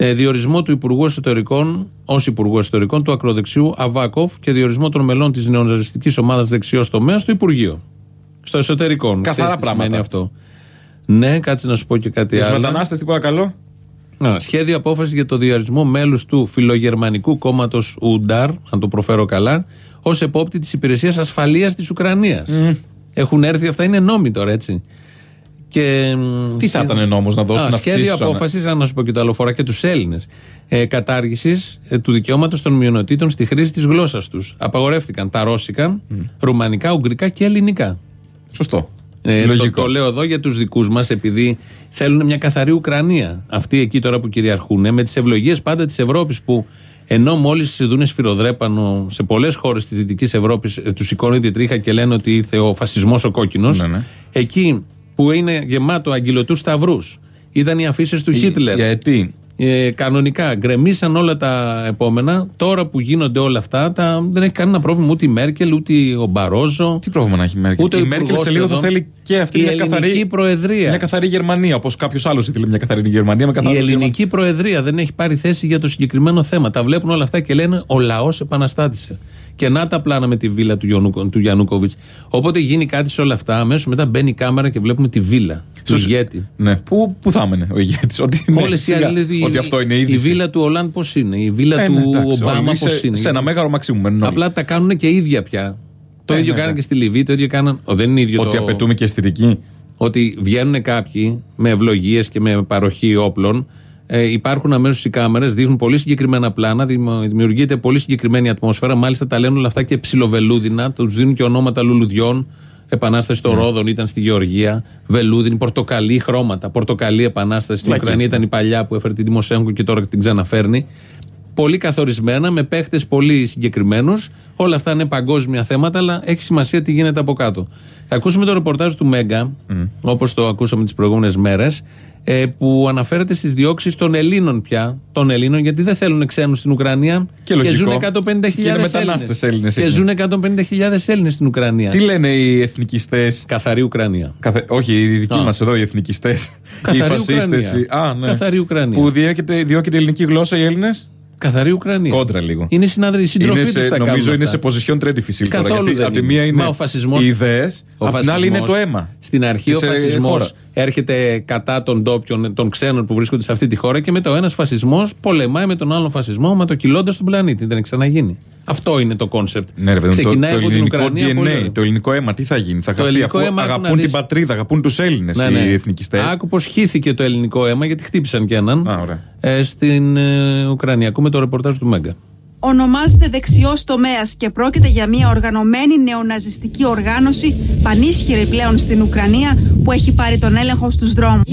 Ε, διορισμό του Υπουργού Εσωτερικών ως Υπουργού Εσωτερικών του ακροδεξιού Αβάκοφ και διορισμό των μελών της νεοναζιστική ομάδας δεξιός τομέας στο Υπουργείο. Στο εσωτερικό. Καθαρά Ξέρεις τι πράγματα. σημαίνει αυτό. Ναι, κάτσε να σου πω και κάτι Για τους άλλο. μετανάστες, τι παρακαλώ. Α, σχέδιο απόφασης για το διορισμό μέλους του φιλογερμανικού κόμματος Ουντάρ, αν το προφέρω καλά, ως επόπτη της υπηρεσίας ασφαλείας της Ουκρανίας. Έχουν έρθει, αυτά είναι νόμοι τώρα, έτσι. Και, μ, Τι θα σχέ- ήταν νόμος να δώσουν Α, αυξήσει. Σχέδιο απόφασης, αν να σου πω και το άλλο, φορά και τους Έλληνες. Ε, Κατάργησης του δικαιώματος των μειονοτήτων στη χρήση της γλώσσας τους. Απαγορεύτηκαν τα ρώσικα, ρουμανικά, ουγγρικά και ελληνικά. Σωστό. Ε, το, Λογικό. το λέω εδώ για τους δικούς μας, επειδή θέλουν μια καθαρή Ουκρανία. Αυτοί εκεί τώρα που κυριαρχούν, με τις ευλογίες πάντα της Ευρώπης που ενώ μόλις δουν σφυροδρέπανο σε πολλές χώρες της Δυτικής Ευρώπης, τους σηκώνει τη τρίχα και λένε ότι ήρθε ο φασισμός ο κόκκινος. Ναι, ναι. Εκεί που είναι γεμάτο αγγυλωτού σταυρούς, ήταν οι αφήσεις του Χίτλερ. Γιατί; Ε, κανονικά γκρεμίσαν όλα τα επόμενα. Τώρα που γίνονται όλα αυτά, τα, δεν έχει κανένα πρόβλημα ούτε η Μέρκελ, ούτε ο Μπαρόζο. Τι πρόβλημα να έχει η Μέρκελ; Ούτε ο η Μέρκελ υπουργός σε λίγο θα εδώ. θέλει και αυτή Η μια ελληνική καθαρή. προεδρία. Μια καθαρή Γερμανία. Όπως κάποιος άλλος ήθελε μια καθαρή Γερμανία. Με Η καθαρό ελληνική προεδρία δεν έχει πάρει θέση για το συγκεκριμένο θέμα. Τα βλέπουν όλα αυτά και λένε ο λαός επαναστάτησε. Και να τα πλάνα με τη βίλα του, Γιονούκο- του Γιαννούκοβιτς. Όποτε γίνει κάτι σε όλα αυτά, αμέσως μετά μπαίνει η κάμερα και βλέπουμε τη βίλα του Στους- ηγέτη. Ναι. Πού, πού θα έμενε ο ηγέτης; Ότι, ναι, Όλες οι σιγά, άλλες- η- ότι αυτό είναι η, είδηση. βίλα του Ολάντ πώς είναι, η βίλα Ε, του ναι, εντάξει, Ομπάμα όλοι πώς σε- είναι. Σε ένα μέγαρο μαξίμου μένουν όλοι. Απλά τα κάνουν και ίδια πια. Το Ε, ίδιο ναι, κάναν ναι. και στη Λιβύη, το ίδιο κάναν. Ο, δεν είναι ίδιο Ότι το... απαιτούμε και αισθητική. ότι βγαίνουν κάποιοι με ευλογίες και με παροχή όπλων. Ε, υπάρχουν αμέσως οι κάμερες, δείχνουν πολύ συγκεκριμένα πλάνα, δημο- δημιουργείται πολύ συγκεκριμένη ατμόσφαιρα. Μάλιστα τα λένε όλα αυτά και ψιλοβελούδινα, τους δίνουν και ονόματα λουλουδιών. Επανάσταση των Ρόδων ήταν στη Γεωργία. Βελούδινη, πορτοκαλί χρώματα. Πορτοκαλί επανάσταση στην Βλακίες, Ουκρανία ναι. ήταν η παλιά που έφερε την Τιμοσέγκο και τώρα την ξαναφέρνει. Πολύ καθορισμένα, με παίχτες πολύ συγκεκριμένους. Όλα αυτά είναι παγκόσμια θέματα, αλλά έχει σημασία τι γίνεται από κάτω. Θα ακούσουμε το ρεπορτάζ του Μέγκα, όπως το ακούσαμε τις προηγούμενες μέρες, που αναφέρεται στις διώξεις των Ελλήνων πια. Των Ελλήνων, γιατί δεν θέλουν ξένους στην Ουκρανία Και λογικό. ζουν 150.000 Και είναι μετανάστες Έλληνες Και εκεί. ζουν 150.000 Έλληνες στην Ουκρανία. Τι λένε οι εθνικιστές; Καθαρή Ουκρανία. Καθε... Όχι, οι δικοί Α. μας εδώ οι εθνικιστές. Οι Καθαρή φασίστες. Ουκρανία. Α, ναι. Καθαρή Ουκρανία. Που διώκεται, διώκεται η ελληνική γλώσσα οι Έλληνες; Καθαρή Ουκρανία. Κόντρα λίγο. Είναι συνάδελφοι, σύντροφοι Είναι του σε, τα κάνουν νομίζω είναι αυτά. σε position trade φυσικά. Καθόλου γιατί δεν από τη είναι. μία είναι Μα ο φασισμός- οι ιδέες, Ο από την άλλη είναι φασισμός- το αίμα. Στην αρχή ο Της, ε, φασισμός χώρα. Έρχεται κατά των ντόπιων, των ξένων που βρίσκονται σε αυτή τη χώρα και μετά ο ένας φασισμός πολεμάει με τον άλλον φασισμό, μα το κυλώντα τον πλανήτη. Δεν έχει ξαναγίνει. Αυτό είναι το κόνσεπτ. Ναι, ρε παιδί μου, το, Ξεκινάει το από την ελληνικό Ουκρανία. πολύ ωραία. DNA, το ελληνικό αίμα, τι θα γίνει, θα Το χαθεί ελληνικό αφού αίμα, άκου να αγαπούν την δεις. πατρίδα, αγαπούν τους Έλληνες Ναι, ναι. οι εθνικιστές. Άκου πω χύθηκε το ελληνικό αίμα γιατί χτύπησαν και έναν Α, ωραία. ε, στην ε, Ουκρανία. Ακούμε το ρεπορτάζ του Μέγκα. Ονομάζεται δεξιός τομέας και πρόκειται για μια οργανωμένη νεοναζιστική οργάνωση πανίσχυρη πλέον στην Ουκρανία που έχει πάρει τον έλεγχο στους δρόμους.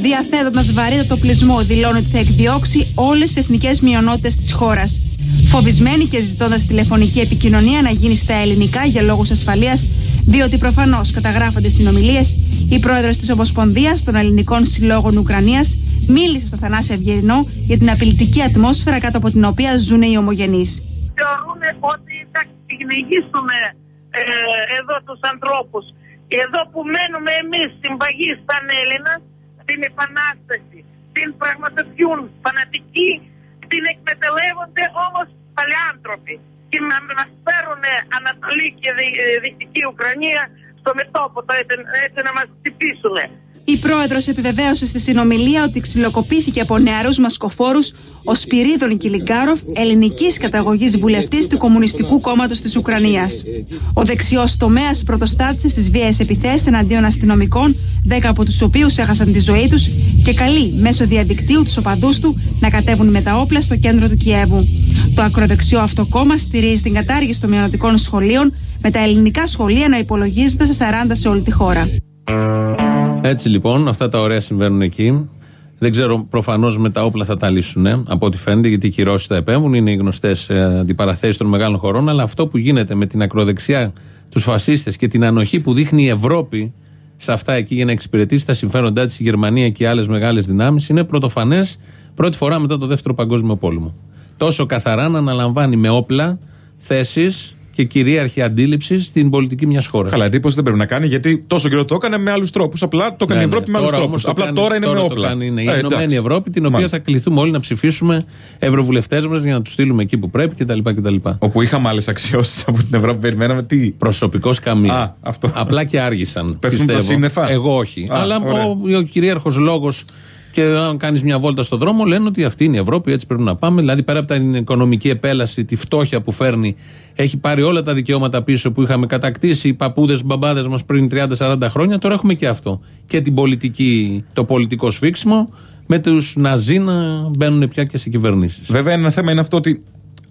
Διαθέτοντας βαρύτατο πλεισμό, δηλώνει ότι θα εκδιώξει όλες τις εθνικές μειονότητες της χώρας. φοβισμένοι και ζητώντας τηλεφωνική επικοινωνία να γίνει στα ελληνικά για λόγους ασφαλείας, διότι προφανώς καταγράφονται συνομιλίες, η πρόεδρος της Ομοσπονδίας των Ελληνικών Συλλόγων Ουκρανίας μίλησε στο Θανάση Ευγερινό για την απειλητική ατμόσφαιρα κάτω από την οποία ζουν οι ομογενείς. Θεωρούν ότι θα κυνηγήσουμε ε, εδώ τους ανθρώπους. Εδώ που μένουμε εμείς συμπαγείς σαν Έλληνας, την επανάσταση, την πραγματοποιούν φανατικοί, την εκμεταλλεύονται όμως παλιάνθρωποι. Και να μας φέρουν Ανατολή και Δυτική Ουκρανία στο μετώπο, έτσι να μας χτυπήσουν. Η πρόεδρος επιβεβαίωσε στη συνομιλία ότι ξυλοκοπήθηκε από νεαρούς μασκοφόρους ο Σπυρίδων Κιλιγκάροφ, ελληνικής καταγωγής βουλευτής του Κομμουνιστικού Κόμματος της Ουκρανίας. Ο δεξιός τομέας πρωτοστάτησε στις βίαιες επιθέσεις εναντίον αστυνομικών, δέκα από τους οποίους έχασαν τη ζωή τους και καλεί μέσω διαδικτύου τους οπαδούς του να κατέβουν με τα όπλα στο κέντρο του Κιέβου. Το ακροδεξιό αυτό κόμμα στηρίζει την κατάργηση των μειονοτικών σχολείων, με τα ελληνικά σχολεία να υπολογίζονται σε 40 σε όλη τη χώρα. Έτσι λοιπόν, αυτά τα ωραία συμβαίνουν εκεί. Δεν ξέρω, προφανώς με τα όπλα θα τα λύσουν από ό,τι φαίνεται, γιατί οι κυρώσεις θα επέμβουν. Είναι οι γνωστές αντιπαραθέσεις των μεγάλων χωρών. Αλλά αυτό που γίνεται με την ακροδεξιά, τους φασίστες και την ανοχή που δείχνει η Ευρώπη σε αυτά εκεί για να εξυπηρετήσει τα συμφέροντά της η Γερμανία και οι άλλες μεγάλες δυνάμεις είναι πρωτοφανές πρώτη φορά μετά το Δεύτερο Παγκόσμιο Πόλεμο. Τόσο καθαρά να αναλαμβάνει με όπλα θέσεις και κυρίαρχη αντίληψη στην πολιτική μιας χώρας. Καλά, εντύπωση δεν πρέπει να κάνει γιατί τόσο καιρό το έκανε με άλλους τρόπους. Απλά το έκανε η Ναι, Ευρώπη ναι. με άλλους Τώρα τρόπους. όμως το Απλά κάνει- τώρα είναι με το όπλα. κάνει, είναι η Ε, Ενωμένη εντάξει. Ευρώπη, την οποία Μάλιστα. θα κληθούμε όλοι να ψηφίσουμε ευρωβουλευτές μας για να τους στείλουμε εκεί που πρέπει κτλ. κτλ. Όπου είχαμε άλλες αξιώσεις από την Ευρώπη, περιμέναμε τι; Προσωπικός καμία. Α, αυτό. Απλά και άργησαν. Πέφτουν τα πιστεύω. σύννεφα; Εγώ όχι. Α, Αλλά ωραία. ο, ο κυρίαρχος λόγος και αν κάνεις μια βόλτα στον δρόμο, λένε ότι αυτή είναι η Ευρώπη, έτσι πρέπει να πάμε. Δηλαδή, πέρα από την οικονομική επέλαση, τη φτώχεια που φέρνει, έχει πάρει όλα τα δικαιώματα πίσω που είχαμε κατακτήσει οι παππούδες, μπαμπάδες μας πριν 30-40 χρόνια. Τώρα έχουμε και αυτό. Και την πολιτική, το πολιτικό σφίξιμο με τους Ναζί να μπαίνουν πια και σε κυβερνήσεις. Βέβαια, ένα θέμα είναι αυτό ότι.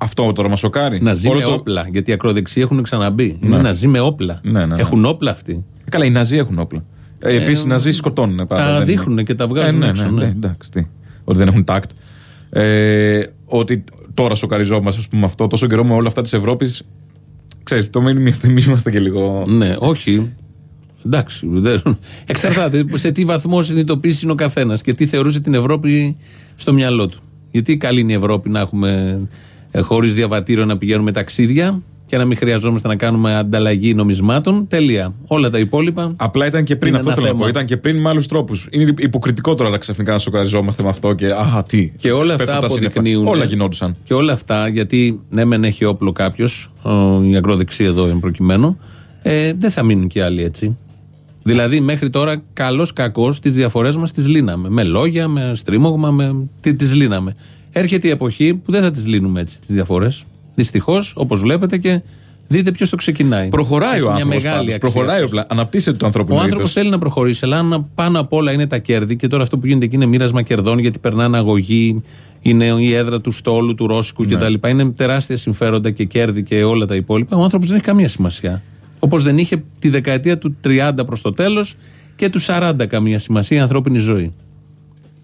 Αυτό τώρα μας σοκάρει. Να ζει Όλο με το- όπλα. Γιατί οι ακροδεξιοί έχουν ξαναμπεί. Είναι Ναι. να ζει με όπλα. Ναι, ναι, ναι. Έχουν όπλα αυτοί. Καλά, οι Ναζί έχουν όπλα. Ε, Επίσης, οι Ναζί σκοτώνουν. πάρα, τα δεν είναι. δείχνουν και τα βγάζουν ε, ναι, έξω, Ναι, ναι. ναι, εντάξει, τι. Ότι δεν έχουν τάκτ. Ε, ότι τώρα σοκαριζόμαστε, ας πούμε, αυτό τόσο καιρό με όλα αυτά της Ευρώπης. Ξέρεις, το μήνυμα εμείς είμαστε και λίγο. Ναι, όχι. Εντάξει. Δεν... Εξαρτάται σε τι βαθμό συνειδητοποίηση είναι ο καθένας και τι θεωρούσε την Ευρώπη στο μυαλό του. Γιατί καλή είναι η Ευρώπη να έχουμε χωρίς διαβατήριο να πηγαίνουμε ταξίδια και να μην χρειαζόμαστε να κάνουμε ανταλλαγή νομισμάτων. Τελεία. Όλα τα υπόλοιπα. Απλά ήταν και πριν, Είναι αυτό ένα θέλω να θέμα. πω. Ήταν και πριν με άλλους τρόπους. Είναι υποκριτικό τώρα ξαφνικά να σοκαριζόμαστε με αυτό και. Αχ, τι. Και όλα Πέφτουν αυτά τα σύννεφα. αποδεικνύουν. Όλα γινόντουσαν. Και όλα αυτά, γιατί ναι, μεν έχει όπλο κάποιος, η ακροδεξία εδώ εν προκειμένου, ε, δεν θα μείνουν και άλλοι έτσι. Δηλαδή, μέχρι τώρα, καλός κακός, τις διαφορές μας τις λύναμε. Με λόγια, με στρίμωγμα, με. Τι τις λύναμε. Έρχεται η εποχή που δεν θα τις λύνουμε έτσι τις διαφορές. Δυστυχώς, όπως βλέπετε και δείτε ποιος το ξεκινάει. Προχωράει Έχει ο μια άνθρωπος. μεγάλη αξία Προχωράει ο αυτός. πλα... Αναπτύσσεται το ανθρώπινο Ο άνθρωπος είδος. θέλει να προχωρήσει, αλλά αν πάνω απ' όλα είναι τα κέρδη και τώρα αυτό που γίνεται εκεί είναι μοίρασμα κερδών γιατί περνάνε αγωγή, είναι η έδρα του στόλου, του Ρώσικου Ναι. κτλ. Είναι τεράστια συμφέροντα και κέρδη και όλα τα υπόλοιπα. Ο άνθρωπος δεν έχει καμία σημασία. Όπως δεν είχε τη δεκαετία του 30 προς το τέλος και του 40 καμία σημασία η ανθρώπινη ζωή.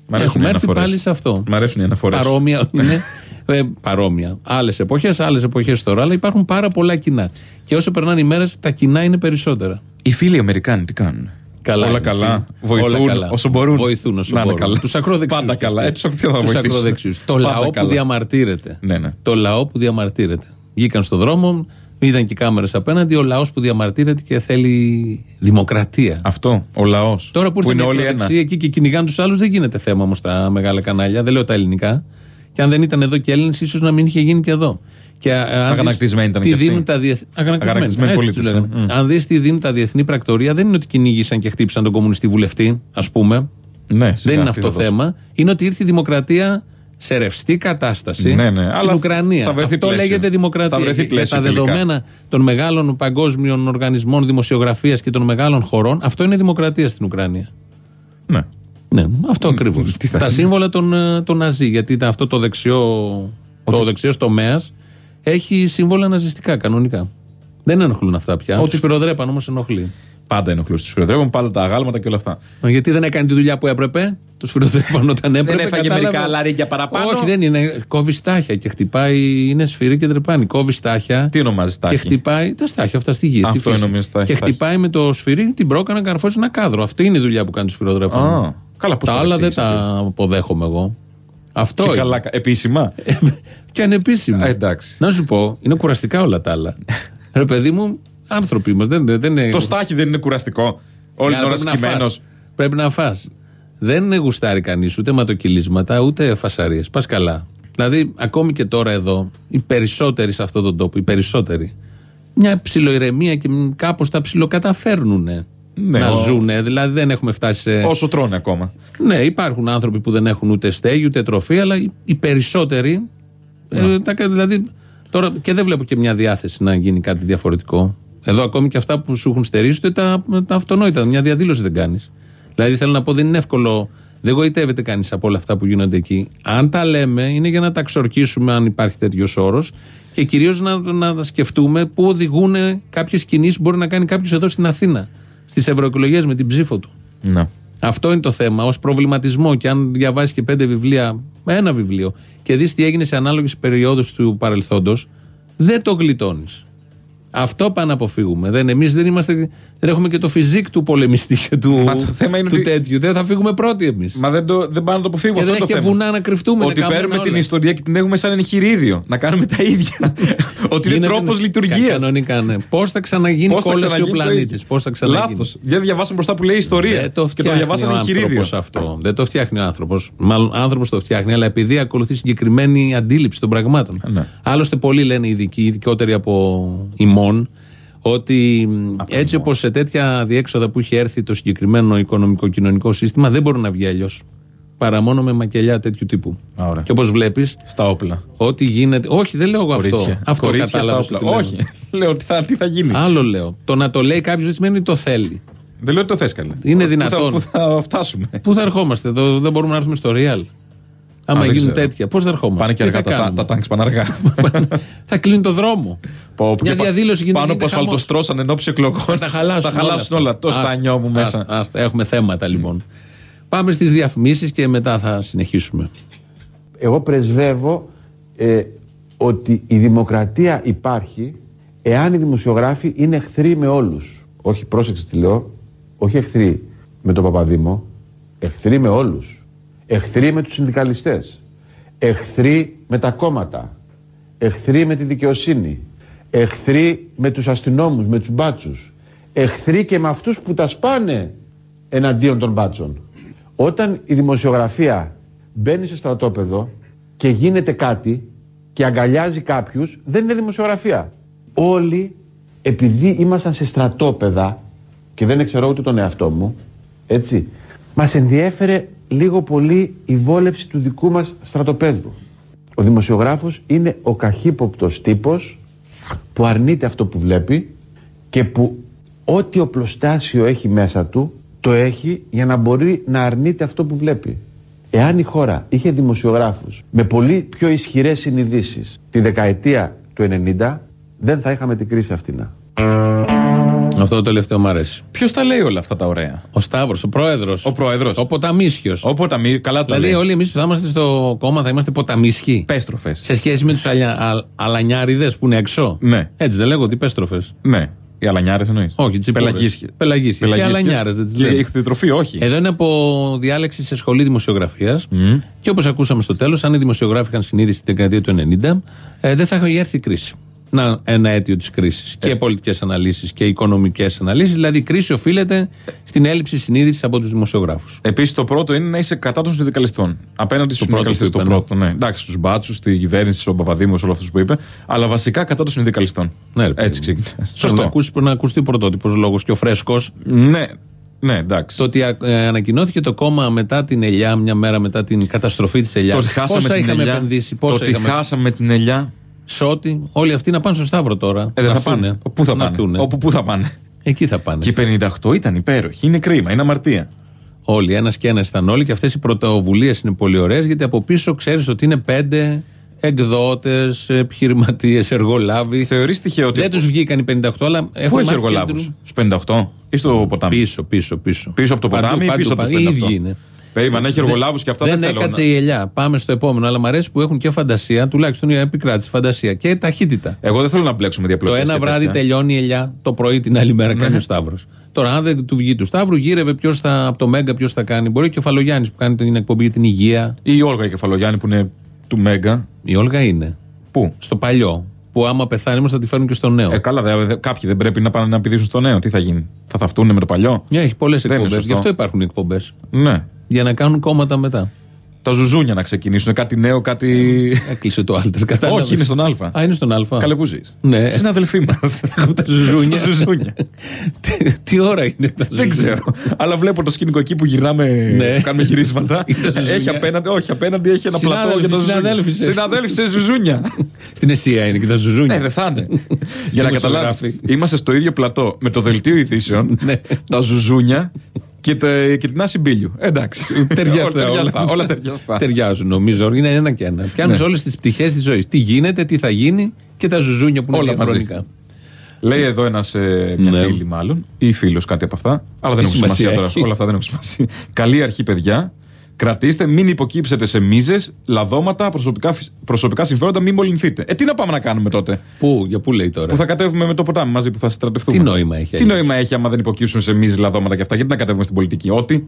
Μ' αρέσουν Έχουμε οι έρθει αναφορές. πάλι σε αυτό. Μ' αρέσουν οι αναφορές. Παρόμοια είναι. Ε, παρόμοια. Άλλες εποχές, άλλες εποχές τώρα, αλλά υπάρχουν πάρα πολλά κοινά. Και όσο περνάνε οι μέρες, τα κοινά είναι περισσότερα. Οι φίλοι Αμερικάνοι τι κάνουν; Καλά όλα είναι, καλά. εσύ. Βοηθούν Όλα καλά. όσο μπορούν. Βοηθούν όσο να είναι μπορούν. καλά. Τους ακροδεξιούς Πάντα και καλά. αυτοί. Έτσι, ποιο θα Τους βοηθήσει. ακροδεξιούς. Το Πάντα λαό που καλά. διαμαρτύρεται. Ναι, ναι. Το λαό που διαμαρτύρεται. Βγήκαν στον δρόμο, είδαν και οι κάμερες απέναντι. Ο λαός που διαμαρτύρεται και θέλει δημοκρατία. Αυτό, ο λαός. Τώρα που ήρθε είναι η όλοι ένα. ακροδεξία εκεί και κυνηγάνε τους άλλους, δεν γίνεται θέμα όμως τα μεγάλα κανάλια. Δεν λέω τα ελληνικά. Και αν δεν ήταν εδώ και Έλληνες, ίσως να μην είχε γίνει και εδώ. Και, ε, αν δεις Αγανακτισμένοι ήταν τι και αυτοί. δίνουν τα διεθ... Αγανακτισμένοι. Αγανακτισμένοι έτσι πολίτες, τους λέγανε. ε. Μμ. Αν δεις τι δίνουν τα διεθνή πρακτορία, δεν είναι ότι κυνήγησαν και χτύπησαν τον κομμουνιστή βουλευτή, ας πούμε. Ναι, δεν σιγά, είναι αυτή αυτό θα δώσω. θέμα. Είναι ότι ήρθε η δημοκρατία σε ρευστή κατάσταση Ναι, ναι, στην αλλά Ουκρανία. θα βρεθεί Αυτό πλαίσιο. λέγεται δημοκρατία. Θα βρεθεί Για- πλαίσιο Για τα τελικά. δεδομένα των μεγάλων παγκόσμιων οργανισμών δημοσιογραφίας και των μεγάλων χωρών, αυτό είναι δημοκρατία στην Ουκρανία. Ναι. Ναι, αυτό ακριβώς. τι θα Τα είναι. σύμβολα των, ε, των Ναζί, γιατί ήταν αυτό το δεξιό, το δεξιός τομέας έχει σύμβολα ναζιστικά κανονικά. Δεν ενοχλούν αυτά πια. Ότι- Τους πυροδρέπαν όμως ενοχλεί. Πάντα ενοχλούσε τους σφυροδρέπων, πάντα τα αγάλματα και όλα αυτά. Μα Γιατί δεν έκανε τη δουλειά που έπρεπε. Τους σφυροδρέπαν όταν έπρεπε. δεν έφαγε κατάλαβα. μερικά λαρίκια παραπάνω. Όχι, δεν είναι. Κόβει στάχια και χτυπάει. Είναι σφυρί και τρεπάνει. Κόβει στάχια. Τι ονομάζει Και τάχη. χτυπάει τα στάχια αυτά στη γη. στη Αυτό φύση. νομίζω στάχη, Και στάχη. χτυπάει με το σφυρί την πρόκα να καρφώσει ένα κάδρο. Αυτή είναι η δουλειά που κάνει το σφυροδρέπαν. Α, καλά, πώς τα το άλλα δεν εξήγησες τα αποδέχομαι εγώ. Αυτό Και είναι. καλά, επίσημα. και ανεπίσημα. Ε, εντάξει. Να σου πω, είναι κουραστικά όλα τα άλλα. Ρε παιδί μου, άνθρωποι μας. Δεν, δεν είναι. Το στάχι δεν είναι κουραστικό. Όλη Για την ώρα πρέπει να σκυμμένος. φας. Πρέπει να φας. Δεν γουστάρει κανείς ούτε ματοκυλίσματα ούτε φασαρίες. Πας καλά. Δηλαδή, ακόμη και τώρα εδώ, οι περισσότεροι σε αυτόν τον τόπο, οι περισσότεροι, μια ψιλοειρεμία και κάπως τα ψιλοκαταφέρνουν Ναι, να ο- ζουνε. Δηλαδή, δεν έχουμε φτάσει σε. Όσο τρώνε ακόμα. Ναι, υπάρχουν άνθρωποι που δεν έχουν ούτε στέγη ούτε τροφή, αλλά οι- οι περισσότεροι. Ε, τα, κα- δηλαδή, τώρα και δεν βλέπω και μια διάθεση να γίνει κάτι διαφορετικό. Εδώ ακόμη και αυτά που σου έχουν στερήσει ούτε τα, τα αυτονόητα. Μια διαδήλωση δεν κάνεις. Δηλαδή θέλω να πω δεν είναι εύκολο. Δεν γοητεύεται κανείς από όλα αυτά που γίνονται εκεί. Αν τα λέμε είναι για να τα ξορκίσουμε, αν υπάρχει τέτοιος όρος, και κυρίως να, να σκεφτούμε πού οδηγούν κάποιες κινήσεις που μπορεί να κάνει κάποιος εδώ στην Αθήνα. Στις ευρωεκλογές με την ψήφο του. Να. Αυτό είναι το θέμα. Ω προβληματισμό και αν διαβάσεις και πέντε βιβλία, ένα βιβλίο, και δεις τι έγινε σε ανάλογες περιόδους του παρελθόντος, δεν το γλιτώνεις. Αυτό πάνε να αποφύγουμε. Δεν, εμείς δεν, είμαστε, δεν έχουμε και το φυσικ του πολεμιστή και του, Μα το θέμα είναι του ότι- τέτοιου. Δεν θα φύγουμε πρώτοι εμείς. Μα δεν, το, δεν πάνε να το αποφύγουμε Και αυτό δεν το έχει και θέμα. βουνά να κρυφτούμε. να Ότι κάνουμε παίρνουμε την όλα. ιστορία και την έχουμε σαν εγχειρίδιο. Να κάνουμε τα ίδια. Ότι είναι Γίνεται τρόπος με- λειτουργίας. Κανονικά, ναι. Πώς θα ξαναγίνει Πώς θα κόλαση ο ξαναγίνει το πλανήτης; ίδιο. Πώς θα ξαναγίνει; Λάθος. Δεν διαβάσαμε μπροστά που λέει ιστορία. Δεν το και το φτιάχνει διαβάσαμε ο εγχειρίδιο. άνθρωπος αυτό. Δεν το φτιάχνει ο άνθρωπος. Μάλλον άνθρωπος το φτιάχνει, αλλά επειδή ακολουθεί συγκεκριμένη αντίληψη των πραγμάτων. Ναι. Άλλωστε, πολλοί λένε οι ειδικοί, ειδικότεροι από ημών, ότι μ, έτσι όπως σε τέτοια διέξοδα που έχει έρθει το συγκεκριμένο οικονομικό-κοινωνικό σύστημα, δεν μπορεί να βγει αλλιώς. Παρά μόνο με μακελιά τέτοιου τύπου. Α, ωραία. Και όπως βλέπεις, Στα όπλα. ό,τι γίνεται. Όχι, δεν λέω εγώ αυτό. Κορίτσια. Αυτό Κορίτσια στα κατάλαβες όπλα. ότι λέω. Όχι. Λέω ότι θα, τι θα γίνει. Άλλο λέω. Το να το λέει κάποιος δεν σημαίνει ότι το θέλει. Δεν λέω ότι το θες καλέ. Είναι Πού δυνατόν. θα, πού θα φτάσουμε. Πού θα ερχόμαστε, εδώ δεν μπορούμε να έρθουμε στο Real. Άμα δεν γίνουν ξέρω. τέτοια, πώς θα ερχόμαστε; Πάνε και τι αργά θα τα, κάνουμε; τα τάγκς πάνε αργά. θα κλείνει το δρόμο. Πω, Μια και πα- διαδήλωση γίνεται, Πάνω γίνεται από χαμός. ασφαλτοστρώσαν εν ώψη εκλογών. Θα τα χαλάσουν, Θα χαλάσουν όλα. Το Άστα, στάνιό μου μέσα. Άστα, άστα, έχουμε θέματα λοιπόν. Πάμε στις διαφημίσεις και μετά θα συνεχίσουμε. εγώ πρεσβεύω ε, ότι η δημοκρατία υπάρχει εάν οι δημοσιογράφοι είναι εχθροί με όλους. Όχι, πρόσεξε τι λέω, όχι εχθροί με τον Παπαδήμο, εχθροί με όλους. Εχθροί με τους συνδικαλιστές, εχθροί με τα κόμματα, εχθροί με τη δικαιοσύνη, εχθροί με τους αστυνόμους, με τους μπάτσους, εχθροί και με αυτούς που τα σπάνε εναντίον των μπάτσων. Όταν η δημοσιογραφία μπαίνει σε στρατόπεδο και γίνεται κάτι και αγκαλιάζει κάποιους, δεν είναι δημοσιογραφία. Όλοι, επειδή ήμασταν σε στρατόπεδα και δεν ξέρω ούτε τον εαυτό μου, έτσι, μας ενδιέφερε λίγο πολύ η βόλεψη του δικού μας στρατοπέδου. Ο δημοσιογράφος είναι ο καχύποπτος τύπος που αρνείται αυτό που βλέπει και που ό,τι οπλοστάσιο έχει μέσα του το έχει για να μπορεί να αρνείται αυτό που βλέπει. Εάν η χώρα είχε δημοσιογράφους με πολύ πιο ισχυρές συνειδήσεις τη δεκαετία του 90 δεν θα είχαμε την κρίση αυτήν. Αυτό το τελευταίο μου αρέσει. Ποιος τα λέει όλα αυτά τα ωραία; Ο Σταύρος, ο πρόεδρος. Ο πρόεδρος. Ο ποταμίσιος. Όποτε μη, καλά το Δηλαδή, λέει. όλοι εμείς που θα είμαστε στο κόμμα θα είμαστε ποταμίσχοι. Πέστροφες. Σε σχέση με τους αλανιάριδες που είναι έξω. Ναι. Έτσι δεν λέγονται, πέστροφες. Ναι. Οι αλανιάρες εννοείς. Όχι, τις υπόλοιπες. Πελαγίσχε. Πελαγίσχες. Και αλανιάρες δεν τις Και λένε. η εχθροτροφή, όχι. Εδώ είναι από διάλεξη σε σχολή δημοσιογραφίας. Και όπως ακούσαμε στο τέλος, αν οι δημοσιογράφοι είχαν συνείδηση την δεκαετία του 90, ε, δεν θα είχε έρθει η κρίση. Να, ένα αίτιο της κρίσης. Ε. Και πολιτικές αναλύσεις και οικονομικές αναλύσεις. Δηλαδή, η κρίση οφείλεται στην έλλειψη συνείδησης από τους δημοσιογράφους. Επίσης, το πρώτο είναι να είσαι κατά των συνδικαλιστών. Απέναντι στους πρώτο συνδικαλιστές, που το είπε, πρώτο. Ναι. Εντάξει, στους μπάτσους, στη κυβέρνηση, στον Παπαδήμο, σε όλου αυτού που είπε. Αλλά βασικά κατά των συνδικαλιστών. Ναι, ρε παιδί Έτσι μου. ξεκίνησε. Να Σωστό. ακούσει να ακουστεί ο πρωτότυπος λόγος και ο φρέσκος. Ναι, ναι, εντάξει. Το ότι α- ε, ανακοινώθηκε το κόμμα μετά την Ελιά, μια μέρα μετά την καταστροφή της Ελιάς. Το ότι χάσαμε Πόσα την είχαμε ελιά. επενδύσει, Το πόσα ότι είχαμε. χάσαμε την ελιά. Σώτη, όλοι αυτοί να πάνε στο Σταύρο τώρα. Ε, δεν να θα πάνε. έρθουνε. Πού θα Να πάνε. έρθουνε. Όπου πού θα πάνε. Εκεί θα πάνε. Και οι 58 ήταν υπέροχοι. Είναι κρίμα, είναι αμαρτία. Όλοι, ένας και ένας ήταν όλοι και αυτές οι πρωτοβουλίες είναι πολύ ωραίες γιατί από πίσω ξέρεις ότι είναι 5, εκδότες, επιχειρηματίες, εργολάβοι. Θεωρείς τυχαίο ότι. Δεν τους βγήκαν οι 58, αλλά Πού έχουν έχει μάθει και εργολάβους, λειτουργούν. στους 58 ή στο ποτάμι; Πίσω, πίσω, πίσω. Πίσω από το Παντού, ποτάμι ή παντού, πίσω από παντού. τους Οι 58. ίδιοι είναι. Περίμενα, έχει εργολάβους και αυτά δεν, δεν θέλω. έκατσε να- η ελιά. Πάμε στο επόμενο. Αλλά μου αρέσει που έχουν και φαντασία, τουλάχιστον η επικράτηση φαντασία και ταχύτητα. Εγώ δεν θέλω να μπλέξουμε Το διαπλοκέ. ένα βράδυ τελειώνει η ελιά, το πρωί την άλλη μέρα Ναι. κάνει ο Σταύρος. Τώρα, αν δεν του βγει του Σταύρου, γύρευε ποιος θα, από το Μέγκα ποιος θα κάνει. Μπορεί και ο Φαλογιάννης που κάνει την εκπομπή για την υγεία. Ή η Όλγα η Κεφαλογιάννη που είναι του Μέγκα. Η Όλγα είναι. Πού; Στο παλιό. Που άμα πεθάνει όμως θα τη φέρουν και στο νέο. Ε, καλά, δε, δε- κάποιοι δεν πρέπει να πάνε να πηδήσουν στο νέο. Τι θα γίνει, θα θαυτούν με το παλιό; Ναι, έχει πολλές Δεν είναι εκπομπές. σωστό. Γι' αυτό υπάρχουν εκπομπές. Ναι. Για να κάνουν κόμματα μετά. Τα ζουζούνια να ξεκινήσουν. Κάτι νέο, κάτι. Έκλεισε το Άλτερ, κατάλαβες. Όχι, είναι στον Α. Α, είναι στον Α. Καλέ που ζεις. Ναι. Συναδελφοί μας. Έχουμε τα ζουζούνια. Τα ζουζούνια. τι, τι ώρα είναι τα ζουζούνια; Δεν ξέρω. Αλλά βλέπω το σκηνικό εκεί που γυρνάμε. Ναι. που κάνουμε γυρίσματα. Είναι τα ζουζούνια. έχει απέναντι, όχι, απέναντι έχει ένα πλατό Συνάδελφοι, για τα ζουζούνια. συναδέλφοι σε- Συναδέλφοι σε ζουζούνια. Στην Εσία είναι και τα ζουζούνια. Ναι, δεν θα είναι. Για να καταλάβεις. Δημοσιογράφοι. Είμαστε στο ίδιο πλατό με το δελτίο ειδήσεων, Ναι. τα ζουζούνια και, τα, και την άση μπίλιου. Εντάξει. Ταιριαστά όλα. όλα. όλα ταιριαστά. Ταιριάζουν νομίζω. Είναι ένα και ένα. Πιάνουν Ναι. όλες τις πτυχές της ζωής. Τι γίνεται, τι θα γίνει και τα ζουζούνια που είναι Όλα μαζί. διαχρονικά. Λέει εδώ ένας μια Ναι. φίλη, μάλλον, ή φίλος κάτι από αυτά. Αλλά δεν Τι έχουν σημασία σημασία τώρα. έχει. Όλα αυτά δεν έχουν σημασία. Καλή αρχή, παιδιά. Κρατήστε, μην υποκύψετε σε μίζες, λαδώματα, προσωπικά, φυσ- προσωπικά συμφέροντα, μην μολυνθείτε. Ε, τι να πάμε να κάνουμε τότε; Πού, για πού λέει τώρα; Που θα κατέβουμε με το ποτάμι μαζί που θα στρατευτούμε. Τι νόημα έχει, Τι αλλιώς; νόημα έχει άμα δεν υποκύψουν σε μίζες, λαδώματα και αυτά; Γιατί να κατέβουμε στην πολιτική; Ότι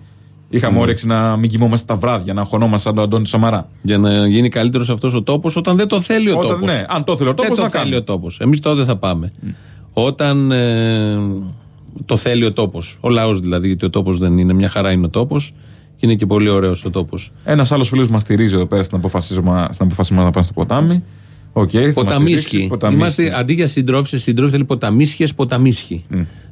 είχαμε όρεξη να μην κοιμόμαστε τα βράδια, να αγχωνόμαστε σαν τον Αντώνη Σαμαρά. Για να γίνει καλύτερος αυτός ο τόπος όταν δεν το θέλει ο Όταν- τόπος. ναι, αν το θέλει ο Δεν τόπος, το να θέλει κάνουμε. ο τόπος. Εμείς τότε θα πάμε. Όταν ε, το θέλει ο τόπος. Ο λαός δηλαδή, γιατί ο τόπος δεν είναι. Μια χαρά είναι ο τόπος και είναι και πολύ ωραίος ο τόπος. Ένας άλλος φίλος μας στηρίζει εδώ πέρα στην αποφάση μας στην αποφάση μας να πάμε στο ποτάμι. Οκ, θα μας Ποταμίσχοι. στηρίξει. Ποταμίσχοι. Είμαστε αντί για συντρόφισε, συντρόφισε θέλει ποταμίσχες, ποταμίσχοι.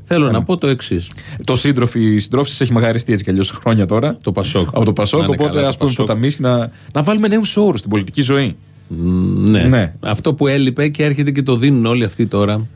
Θέλω να πω το εξής. Το σύντροφοι, οι συντρόφοι έχει μαγαριστεί έτσι κι αλλιώς χρόνια τώρα. Το Πασόκ. Από το Πασόκ. Να είναι Οπότε καλά ας το πούμε Πασόκ. ποταμίσχοι να, να βάλουμε νέους όρους στην πολιτική ζωή. Ναι. Ναι. Αυτό που έλειπε και έρχεται και το δίνουν όλοι αυτοί τώρα.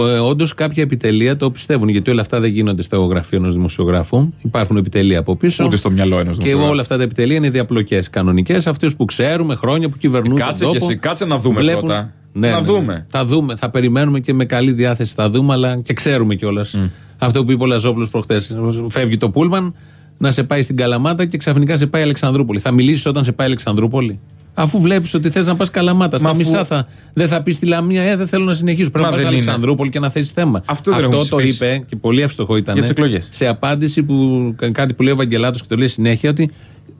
Όντως κάποια επιτελεία το πιστεύουν. Γιατί όλα αυτά δεν γίνονται στο γραφείο ενός δημοσιογράφου. Υπάρχουν επιτελεία από πίσω. Ούτε στο μυαλό ενός Και όλα αυτά τα επιτελεία είναι διαπλοκές κανονικές. Αυτούς που ξέρουμε χρόνια που κυβερνούν. Κάτσε τον και τόπο, εσύ, κάτσε να δούμε βλέπουν- πρώτα. Ναι, Να ναι, δούμε. ναι. Θα δούμε. Θα περιμένουμε και με καλή διάθεση θα δούμε, αλλά και ξέρουμε κιόλας. Αυτό που είπε ο Λαζόπουλος προχτές. Φεύγει το Πούλμαν να σε πάει στην Καλαμάτα και ξαφνικά σε πάει Αλεξανδρούπολη. Θα μιλήσεις όταν σε πάει Αλεξανδρούπολη; Αφού βλέπεις ότι θες να πας Καλαμάτα, στα Μα αφού- μισά θα, δεν θα πεις στη Λαμία, Ε, δεν θέλω να συνεχίσω. Πρέπει Μα να πας δεν είναι. Αλεξανδρούπολη και να θέσει θέμα. Αυτό δεν έχουν το ψηφίσει. είπε και πολύ εύστοχο ήταν. Για τις εκλογές. Σε απάντηση που κάτι που λέει ο Βαγγελάτο και το λέει συνέχεια ότι.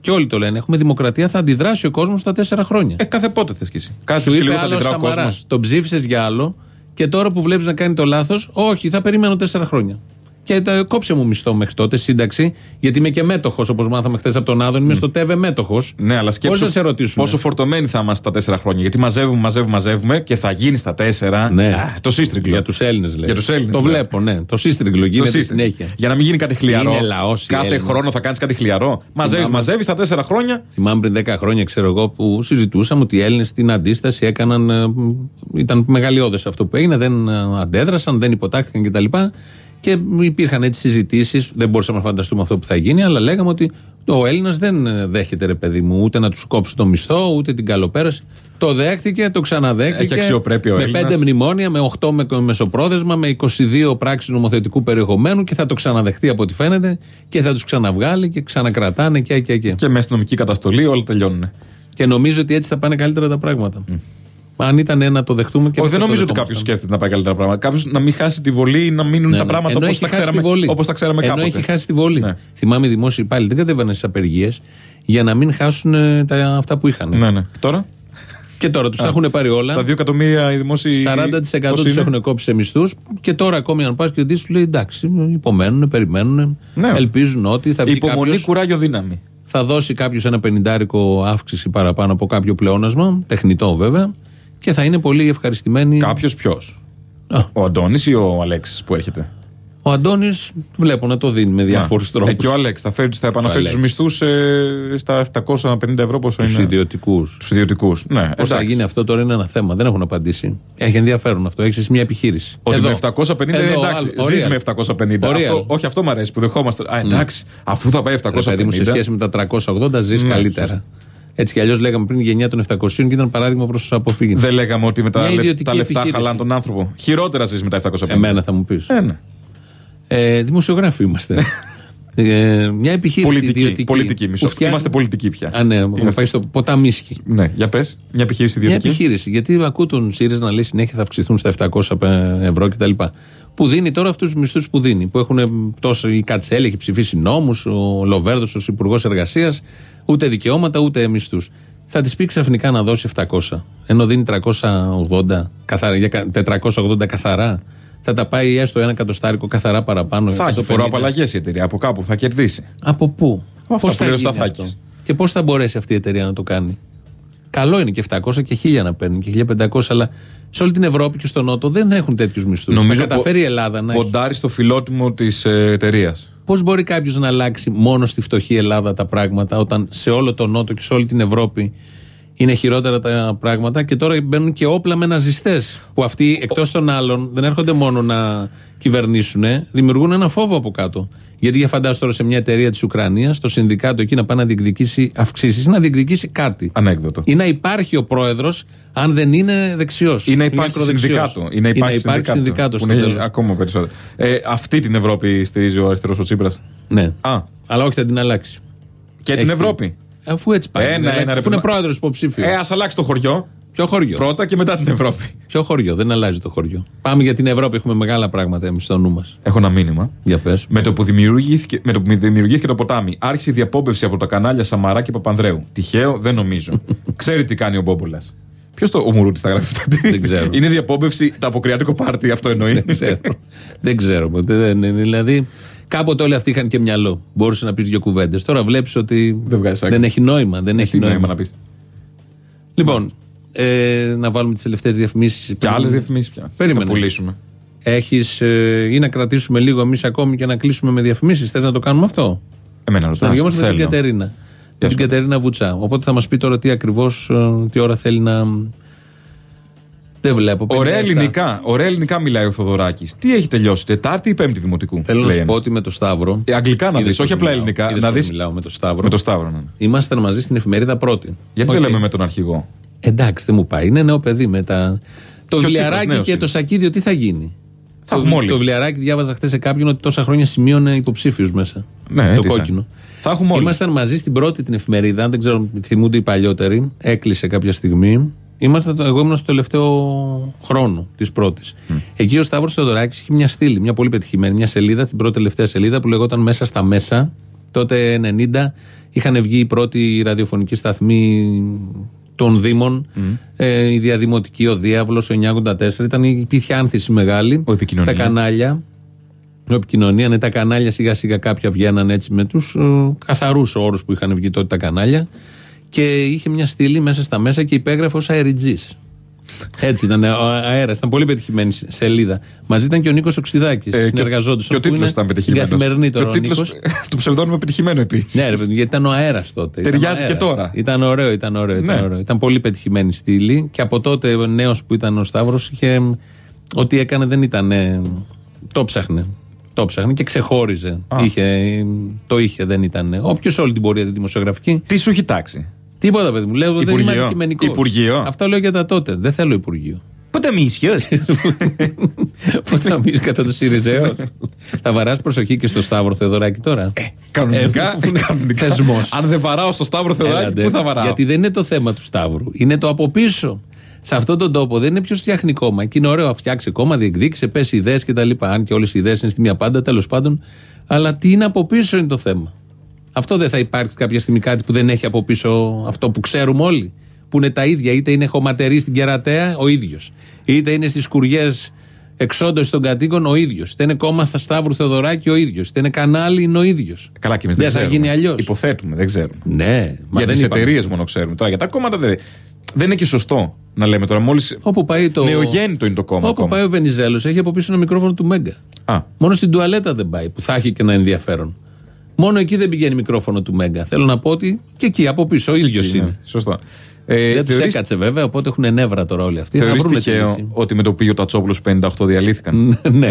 Και όλοι το λένε. Έχουμε δημοκρατία, θα αντιδράσει ο κόσμος στα τέσσερα χρόνια. Ε, κάθε πότε θες κι εσύ. Κάτσε Σου και είπε λίγο θα άλλο αντιδρά ο Σαμαρά. κόσμος. Τον ψήφισες για άλλο και τώρα που βλέπεις να κάνει το λάθος, όχι, θα περιμένω τέσσερα χρόνια. Και το, κόψε μου μισθό μέχρι τότε, σύνταξη, γιατί είμαι και μέτοχος, όπως μάθαμε χθες από τον Άδων. Είμαι στο ΤΕΒΕ μέτοχος. Ναι, αλλά Πώς σκέψου θα σε ρωτήσουν. πόσο φορτωμένοι θα είμαστε τα τέσσερα χρόνια. Γιατί μαζεύουμε, μαζεύουμε, μαζεύουμε και θα γίνει στα τέσσερα Ναι. α, το σύστριγγλο. Για τους Έλληνες, λέει. Για τους Έλληνες, Το ναι. βλέπω, ναι. Το σύστριγγλο Το γίνεται σύστημα. συνέχεια. Για να μην γίνει κάτι χλιαρό. Είναι λαός οι Κάθε Έλληνες. χρόνο θα κάνεις κάτι χλιαρό. Μαζεύει, Θυμάμαι. μαζεύεις τα τέσσερα χρόνια. Θυμάμαι πριν 10 χρόνια, ξέρω εγώ, που συζητούσαμε ότι οι Έλληνες στην αντίσταση έκαναν. ε, ήταν μεγαλειώδες αυτό που έγινε, δεν ε, αντέδρασαν, δεν υποτάχθηκαν κτλ. Και υπήρχαν έτσι συζητήσεις, δεν μπορούσαμε να φανταστούμε αυτό που θα γίνει, αλλά λέγαμε ότι ο Έλληνας δεν ε, δέχεται, ρε παιδί μου, ούτε να τους κόψει το μισθό, ούτε την καλοπέραση. Το δέχτηκε, το ξαναδέχτηκε. Έχει αξιοπρέπεια ο Με Έλληνας. πέντε μνημόνια, με 8 με μεσοπρόθεσμα, με 22 πράξεις νομοθετικού περιεχομένου και θα το ξαναδεχτεί από ό,τι φαίνεται και θα τους ξαναβγάλει και ξανακρατάνε και και και. Και με αστυνομική καταστολή όλα τελειώνουν. Και νομίζω ότι έτσι θα πάνε καλύτερα τα πράγματα. Αν ήταν να το δεχτούμε και Όχι, εμείς δεν θα νομίζω το ότι κάποιος δεχόμασταν. σκέφτεται να πάει καλύτερα πράγματα. Κάποιος να μην χάσει τη βολή ή να μείνουν Ναι, τα ναι. πράγματα Ενώ όπως έχει τα, χάσει τη ξέραμε, βολή. όπως τα ξέραμε Ενώ κάποτε. έχει χάσει τη βολή. Ναι. Θυμάμαι οι δημόσιοι υπάλληλοι δεν κατέβαιναν στις απεργίες για να μην χάσουν ε, τα, αυτά που είχαν. Ναι, ναι. Τώρα; Και τώρα τους τα έχουν πάρει όλα. τα 2 εκατομμύρια οι δημόσιοι. 40% πώς τους είναι; έχουν κόψει σε μισθούς και τώρα ακόμη αν πας και δεις, σου λέει εντάξει, υπομένουν, περιμένουν, Ναι. ελπίζουν ότι θα βγει Υπομονή, κάποιος, κουράγιο, δύναμη. θα δώσει κάποιος ένα πενιντάρικο αύξηση παραπάνω από κάποιο πλεόνασμα, τεχνητό βέβαια, και θα είναι πολύ ευχαριστημένοι. Κάποιος ποιος; Α. Ο Αντώνης ή ο Αλέξης που έρχεται; Ο Αντώνης βλέπω να το δίνει με διάφορους τρόπους. Ε, και ο Αλέξης θα, φέρει- θα επαναφέρει τους Αλέξης. μισθού στα 750 ευρώ πόσο Τους είναι; ιδιωτικούς. Τους ιδιωτικούς. Ναι, Πώς θα εντάξει. γίνει αυτό τώρα είναι ένα θέμα. Δεν έχουν απαντήσει. Έχει ενδιαφέρον αυτό. Έχεις εσύ μια επιχείρηση. Ότι Εδώ. με 750 είναι Εδώ, εντάξει. άλλο, Ζεις ωραία. με 750. Ωραία. Αυτό, όχι, αυτό μου αρέσει που δεχόμαστε. Α, εντάξει. Αφού θα πάει Ρε παιδί μου, σε 750. σχέση με τα 380 ζεις Ναι, καλύτερα. σωστά. Έτσι κι αλλιώς λέγαμε πριν γενιά των 700 και ήταν παράδειγμα προς τους αποφύγει. Δεν λέγαμε ότι με τα, Μια λεφ- ιδιωτική τα λεφτά επιχείρηση. χαλάνε τον άνθρωπο. Χειρότερα ζει με τα 750. Εμένα θα μου πεις. Ε, ναι. Ε, δημοσιογράφοι είμαστε. ε, μια επιχείρηση Πολιτική, ιδιωτική. πολιτική, μισό. που φτιάχνει- Είμαστε πολιτικοί πια. Α, ναι, έχουμε Είμαστε- πάει στο ποταμίσχυ. Ναι, για πες. Μια επιχείρηση Μια ιδιωτική. επιχείρηση. Γιατί ακούω τον ΣΥΡΙΖΑ να λέει συνέχεια θα αυξηθούν στα 700 ευρώ κτλ. Που δίνει τώρα αυτούς τους μισθούς που δίνει. Που έχουν τόσο η Κατσέλη έχει ψηφίσει νόμους, ο Λοβέρδος ως Υπουργός Εργασίας, ούτε δικαιώματα ούτε μισθούς. Θα της πει ξαφνικά να δώσει 700, ενώ δίνει 380 καθαρά, για κα- 480 καθαρά. Θα τα πάει έστω ένα εκατοστάρικο καθαρά παραπάνω. Θα έχει 150. φοροαπαλλαγές η εταιρεία. Από κάπου θα κερδίσει. Από πού, Αυτά Πώς που λέει ο γίνει Σταθάκης. αυτό; Και πώς θα μπορέσει αυτή η εταιρεία να το κάνει; Καλό είναι και 700 και 1000 να παίρνει και 1500, αλλά σε όλη την Ευρώπη και στο Νότο δεν έχουν τέτοιους μισθούς. Θα καταφέρει η Ελλάδα να έχει. Ποντάρει στο φιλότιμο της εταιρείας. Πώς μπορεί κάποιος να αλλάξει μόνο στη φτωχή Ελλάδα τα πράγματα, όταν σε όλο τον Νότο και σε όλη την Ευρώπη είναι χειρότερα τα πράγματα και τώρα μπαίνουν και όπλα με ναζιστές. Που αυτοί εκτός των άλλων δεν έρχονται μόνο να κυβερνήσουν, δημιουργούν ένα φόβο από κάτω. Γιατί για φαντάζομαι τώρα σε μια εταιρεία της Ουκρανίας, το συνδικάτο εκεί να πάει να διεκδικήσει αυξήσεις ή να διεκδικήσει κάτι. Ανέκδοτο. Ή να υπάρχει ο πρόεδρος, αν δεν είναι δεξιός. Ή να υπάρχει συνδικάτο. Ή να υπάρχει συνδικάτο. που στο είναι τέλος. ακόμα περισσότερο. Ε, αυτή την Ευρώπη στηρίζει ο αριστερός ο Τσίπρας; Ναι. Α, Αλλά όχι θα την αλλάξει. και την Έχει- Ευρώπη. Αφού έτσι πάει. Ένα, την αλλάξει. ένα, ρε Αφού είναι παιδί. πρόεδρος υποψήφιο. Ε, ας αλλάξει το χωριό Ποιο χωριό; πρώτα και μετά την Ευρώπη. Ποιο χωριό; Δεν αλλάζει το χωριό. Πάμε για την Ευρώπη. Έχουμε μεγάλα πράγματα εμείς στο νου μας. Έχω ένα μήνυμα. Για πες. Με το, που δημιουργήθηκε, με το που δημιουργήθηκε το ποτάμι, άρχισε η διαπόμπευση από τα κανάλια Σαμαρά και Παπανδρέου. Τυχαίο, δεν νομίζω. Ξέρει τι κάνει ο Μπόμπολας. Ποιος το ο Μουρούτης τα γράφει αυτά; Δεν ξέρω. Είναι διαπόμπευση, τα αποκριάτικο πάρτι, αυτό εννοεί. Δεν ξέρω. δεν ξέρω. Δεν, δεν- δηλαδή, κάποτε όλοι αυτοί είχαν και μυαλό. Μπορούσε να πεις δύο κουβέντες. Τώρα βλέπεις ότι Δεν βγάζει άκρη. δεν έχει νόημα. Δεν έχει Τι νόημα νόημα. να πεις. Λοιπόν, ε, να βάλουμε τις τελευταίες διαφημίσεις. Και άλλες διαφημίσεις πια. Περίμενε. Θα πουλήσουμε. Έχεις ε, ή να κρατήσουμε λίγο εμείς ακόμη και να κλείσουμε με διαφημίσεις. Θες να το κάνουμε αυτό; Εμένα ρωτάς. Συνεργαζόμαστε με την Θέλω. Κατερίνα. Με την σου. Κατερίνα Βουτσά. Οπότε θα μας πει τώρα τι ακριβώς, τι ώρα θέλει να. Δεν βλέπω. Ωραία 57. ελληνικά, ωραία ελληνικά μιλάει ο Θοδωράκης. Τι έχει τελειώσει, Τετάρτη ή Πέμπτη Δημοτικού. Θέλω να λέει σου πω ένας. ότι με το Σταύρο. Ε, αγγλικά να Είδες δεις, πώς όχι απλά μιλάω. ελληνικά. Είδες Να πώς δεις. μιλάω με το Σταύρο. Με το Σταύρο, ναι. Ήμασταν μαζί στην εφημερίδα πρώτη. Γιατί Οκ. δεν λέμε με τον αρχηγό; Εντάξει, δεν μου πάει. Είναι νέο παιδί με τα. Το Και ο βιβλιαράκι Τσίπρας νέος και είναι. το σακίδιο τι θα γίνει; Θα το, έχουμε όλοι. το βιβλιαράκι διάβαζα χθες σε κάποιον ότι τόσα χρόνια σημείωνε υποψήφιου μέσα. Ναι, το τι θα. κόκκινο. Θα έχουμε όλοι. Ήμασταν μαζί στην πρώτη την εφημερίδα, δεν ξέρω, θυμούνται οι παλιότεροι. Έκλεισε κάποια στιγμή. Είμαστε, το- εγώ ήμουν στο τελευταίο χρόνο της πρώτης. Εκεί ο Σταύρος Θεοδωράκης είχε μια στήλη, μια πολύ πετυχημένη, μια σελίδα, την πρώτη τελευταία σελίδα που λεγόταν Μέσα στα Μέσα. Τότε 90 είχαν βγει οι πρώτοι ραδιοφωνικοί σταθμοί των Δήμων, ε, η Διαδημοτική, ο Διάβολος, ο 984. Ήταν, υπήρχε άνθηση μεγάλη. Ο Επικοινωνία. Τα κανάλια. Η επικοινωνία, ναι, τα κανάλια σιγά σιγά κάποια βγαίναν έτσι με τους ε, καθαρούς όρους που είχαν βγει τότε τα κανάλια. Και είχε μια στήλη μέσα στα μέσα και υπέγραφε ως αεριτζή. Έτσι ήταν ο αέρας, ήταν πολύ πετυχημένη σελίδα. Μαζί ήταν και ο Νίκος Οξυδάκης. Ε, και ο- συνεργαζόντουσαν. Και ο που τίτλος είναι ήταν στην πετυχημένο. Καθημερινή τώρα. ο ο τίτλος Νίκος. του ψευδόνιμου πετυχημένο επίσης. Ναι, ρε παιδί, γιατί ήταν ο αέρας τότε. Ήταν Ταιριάζει ο και αέρας. τώρα. Ήταν ωραίο, ήταν ωραίο. Ήταν, Ναι. ωραίο. ήταν πολύ πετυχημένη στήλη. Και από τότε ο νέος που ήταν ο Σταύρος είχε. Ό,τι έκανε δεν ήταν. ε, το ψάχνε. Το ψάχνε και ξεχώριζε. Α. Είχε, ε, το είχε, δεν ήταν. Όποιος όλη την πορεία τη δημοσιογραφική. Τι σου έχει τάξει; Τίποτα, παιδί μου. Λέω δεν είμαι Υπουργείο. αντικειμενικός. Υπουργείο. Αυτό λέω για τα τότε. Δεν θέλω Υπουργείο. Πότε μη Πότε θα μιλήσει κατά το ΣΥΡΙΖΑ. θα βαράς προσοχή και στο Σταύρο Θεοδωράκη τώρα. Κανονικά. Ε, που είναι κανονικά. θεσμός. Αν δεν βαράω στο Σταύρο Θεοδάκη, Έλατε. πού θα βαράω; Γιατί δεν είναι το θέμα του Σταύρου. Είναι το από πίσω. Σε αυτόν τον τόπο δεν είναι ποιο φτιάχνει κόμμα. Και είναι ωραίο, φτιάξει κόμμα, διεκδίκησε, πες ιδέες κτλ. Αν και όλες οι ιδέες είναι στη μία πάντα, τέλος πάντων. Αλλά τι είναι από πίσω είναι το θέμα. Αυτό δεν θα υπάρξει κάποια στιγμή κάτι που δεν έχει από πίσω αυτό που ξέρουμε όλοι. Που είναι τα ίδια. Είτε είναι χωματερή στην Κερατέα, ο ίδιος. Είτε είναι στις κουριές εξόντωση των κατοίκων, ο ίδιος. Είτε είναι κόμμα θα Σταύρου Θεοδωράκη, ο ίδιος. Είτε είναι κανάλι, είναι ο ίδιος. Καλά, και εμείς Δεν δεν, θα ξέρουμε. γίνει αλλιώς. Υποθέτουμε, δεν ξέρουμε. Ναι, μα για δεν τις είπαμε. εταιρείες μόνο ξέρουμε. Τώρα για τα κόμματα δεν, δεν είναι και σωστό να λέμε τώρα. Μόλις. Όπου πάει το. Νεογέννητο είναι το κόμμα. Όπου ακόμα. πάει ο Βενιζέλος, έχει από πίσω ένα μικρόφωνο του Μέγκα. Α, Μόνο στην τουαλέτα δεν πάει, που θα έχει και ένα ενδιαφέρον. Μόνο εκεί δεν πηγαίνει μικρόφωνο του Μέγκα. Θέλω να πω ότι και εκεί από πίσω ο ίδιος εκεί είναι. είναι. Σωστά. Ε, Δεν τους θεωρείς- έκατσε βέβαια, οπότε έχουν νεύρα τώρα όλοι αυτοί. Θα Θεωρείς βρουν τη τυχαίο λύση. ότι με το πήγε ο Τατσόπουλο 58 διαλύθηκαν; ναι,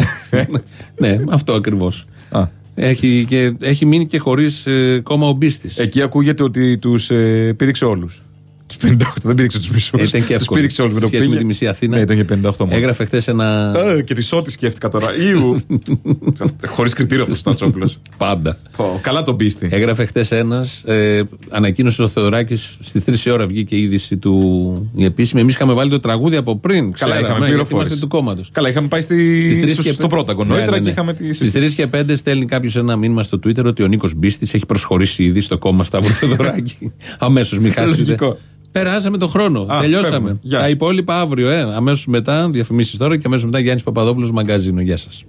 ναι, αυτό ακριβώς. Α. Έχει, και, έχει μείνει και χωρίς ε, κόμμα ο Μπίστη. Εκεί ακούγεται ότι τους ε, πήδηξε όλους. Τους 58, δεν πήδηξε τους μισούς. Ήταν και Τους εύκολο. πήδηξε όλους. Σε σχέση με τη μισή Αθήνα. Ναι, ήταν και 58 μόνο. Έγραφε χθες ένα. Ε, και τη Σότη σκέφτηκα τώρα. Ιου. Χωρίς κριτήριο αυτός ο Στατσόπουλος. Πάντα. Καλά τον πίστη. Έγραφε χθες ένας, ε, ανακοίνωσε ο Θεοδωράκης στις 3 η ώρα βγήκε η είδηση του η επίσημη. Εμείς είχαμε βάλει το τραγούδι από πριν. Καλά, ξέραμε, είχαμε γιατί πληροφόρηση. Είμαστε του κόμματος. Καλά, είχαμε πάει στη... Στις τρεις στο, και στο πέ- πρώτο Ναι, νωρίτερα ναι, και ναι. είχαμε τη. Στις 3 και 5 στέλνει κάποιος ένα μήνυμα στο Twitter ότι ο Νίκος Μπίστης έχει προσχωρήσει ήδη στο κόμμα Σταύρο Θεοδωράκη. Αμέσως, μην χάσετε. Λογικό. Περάσαμε τον χρόνο. Α, Τελειώσαμε. φεύγουμε. Γεια. Τα υπόλοιπα αύριο, ε. Αμέσως μετά, διαφημίσεις τώρα και αμέσως μετά Γιάννης Παπαδόπουλος μαγκαζίνο. Γεια σας.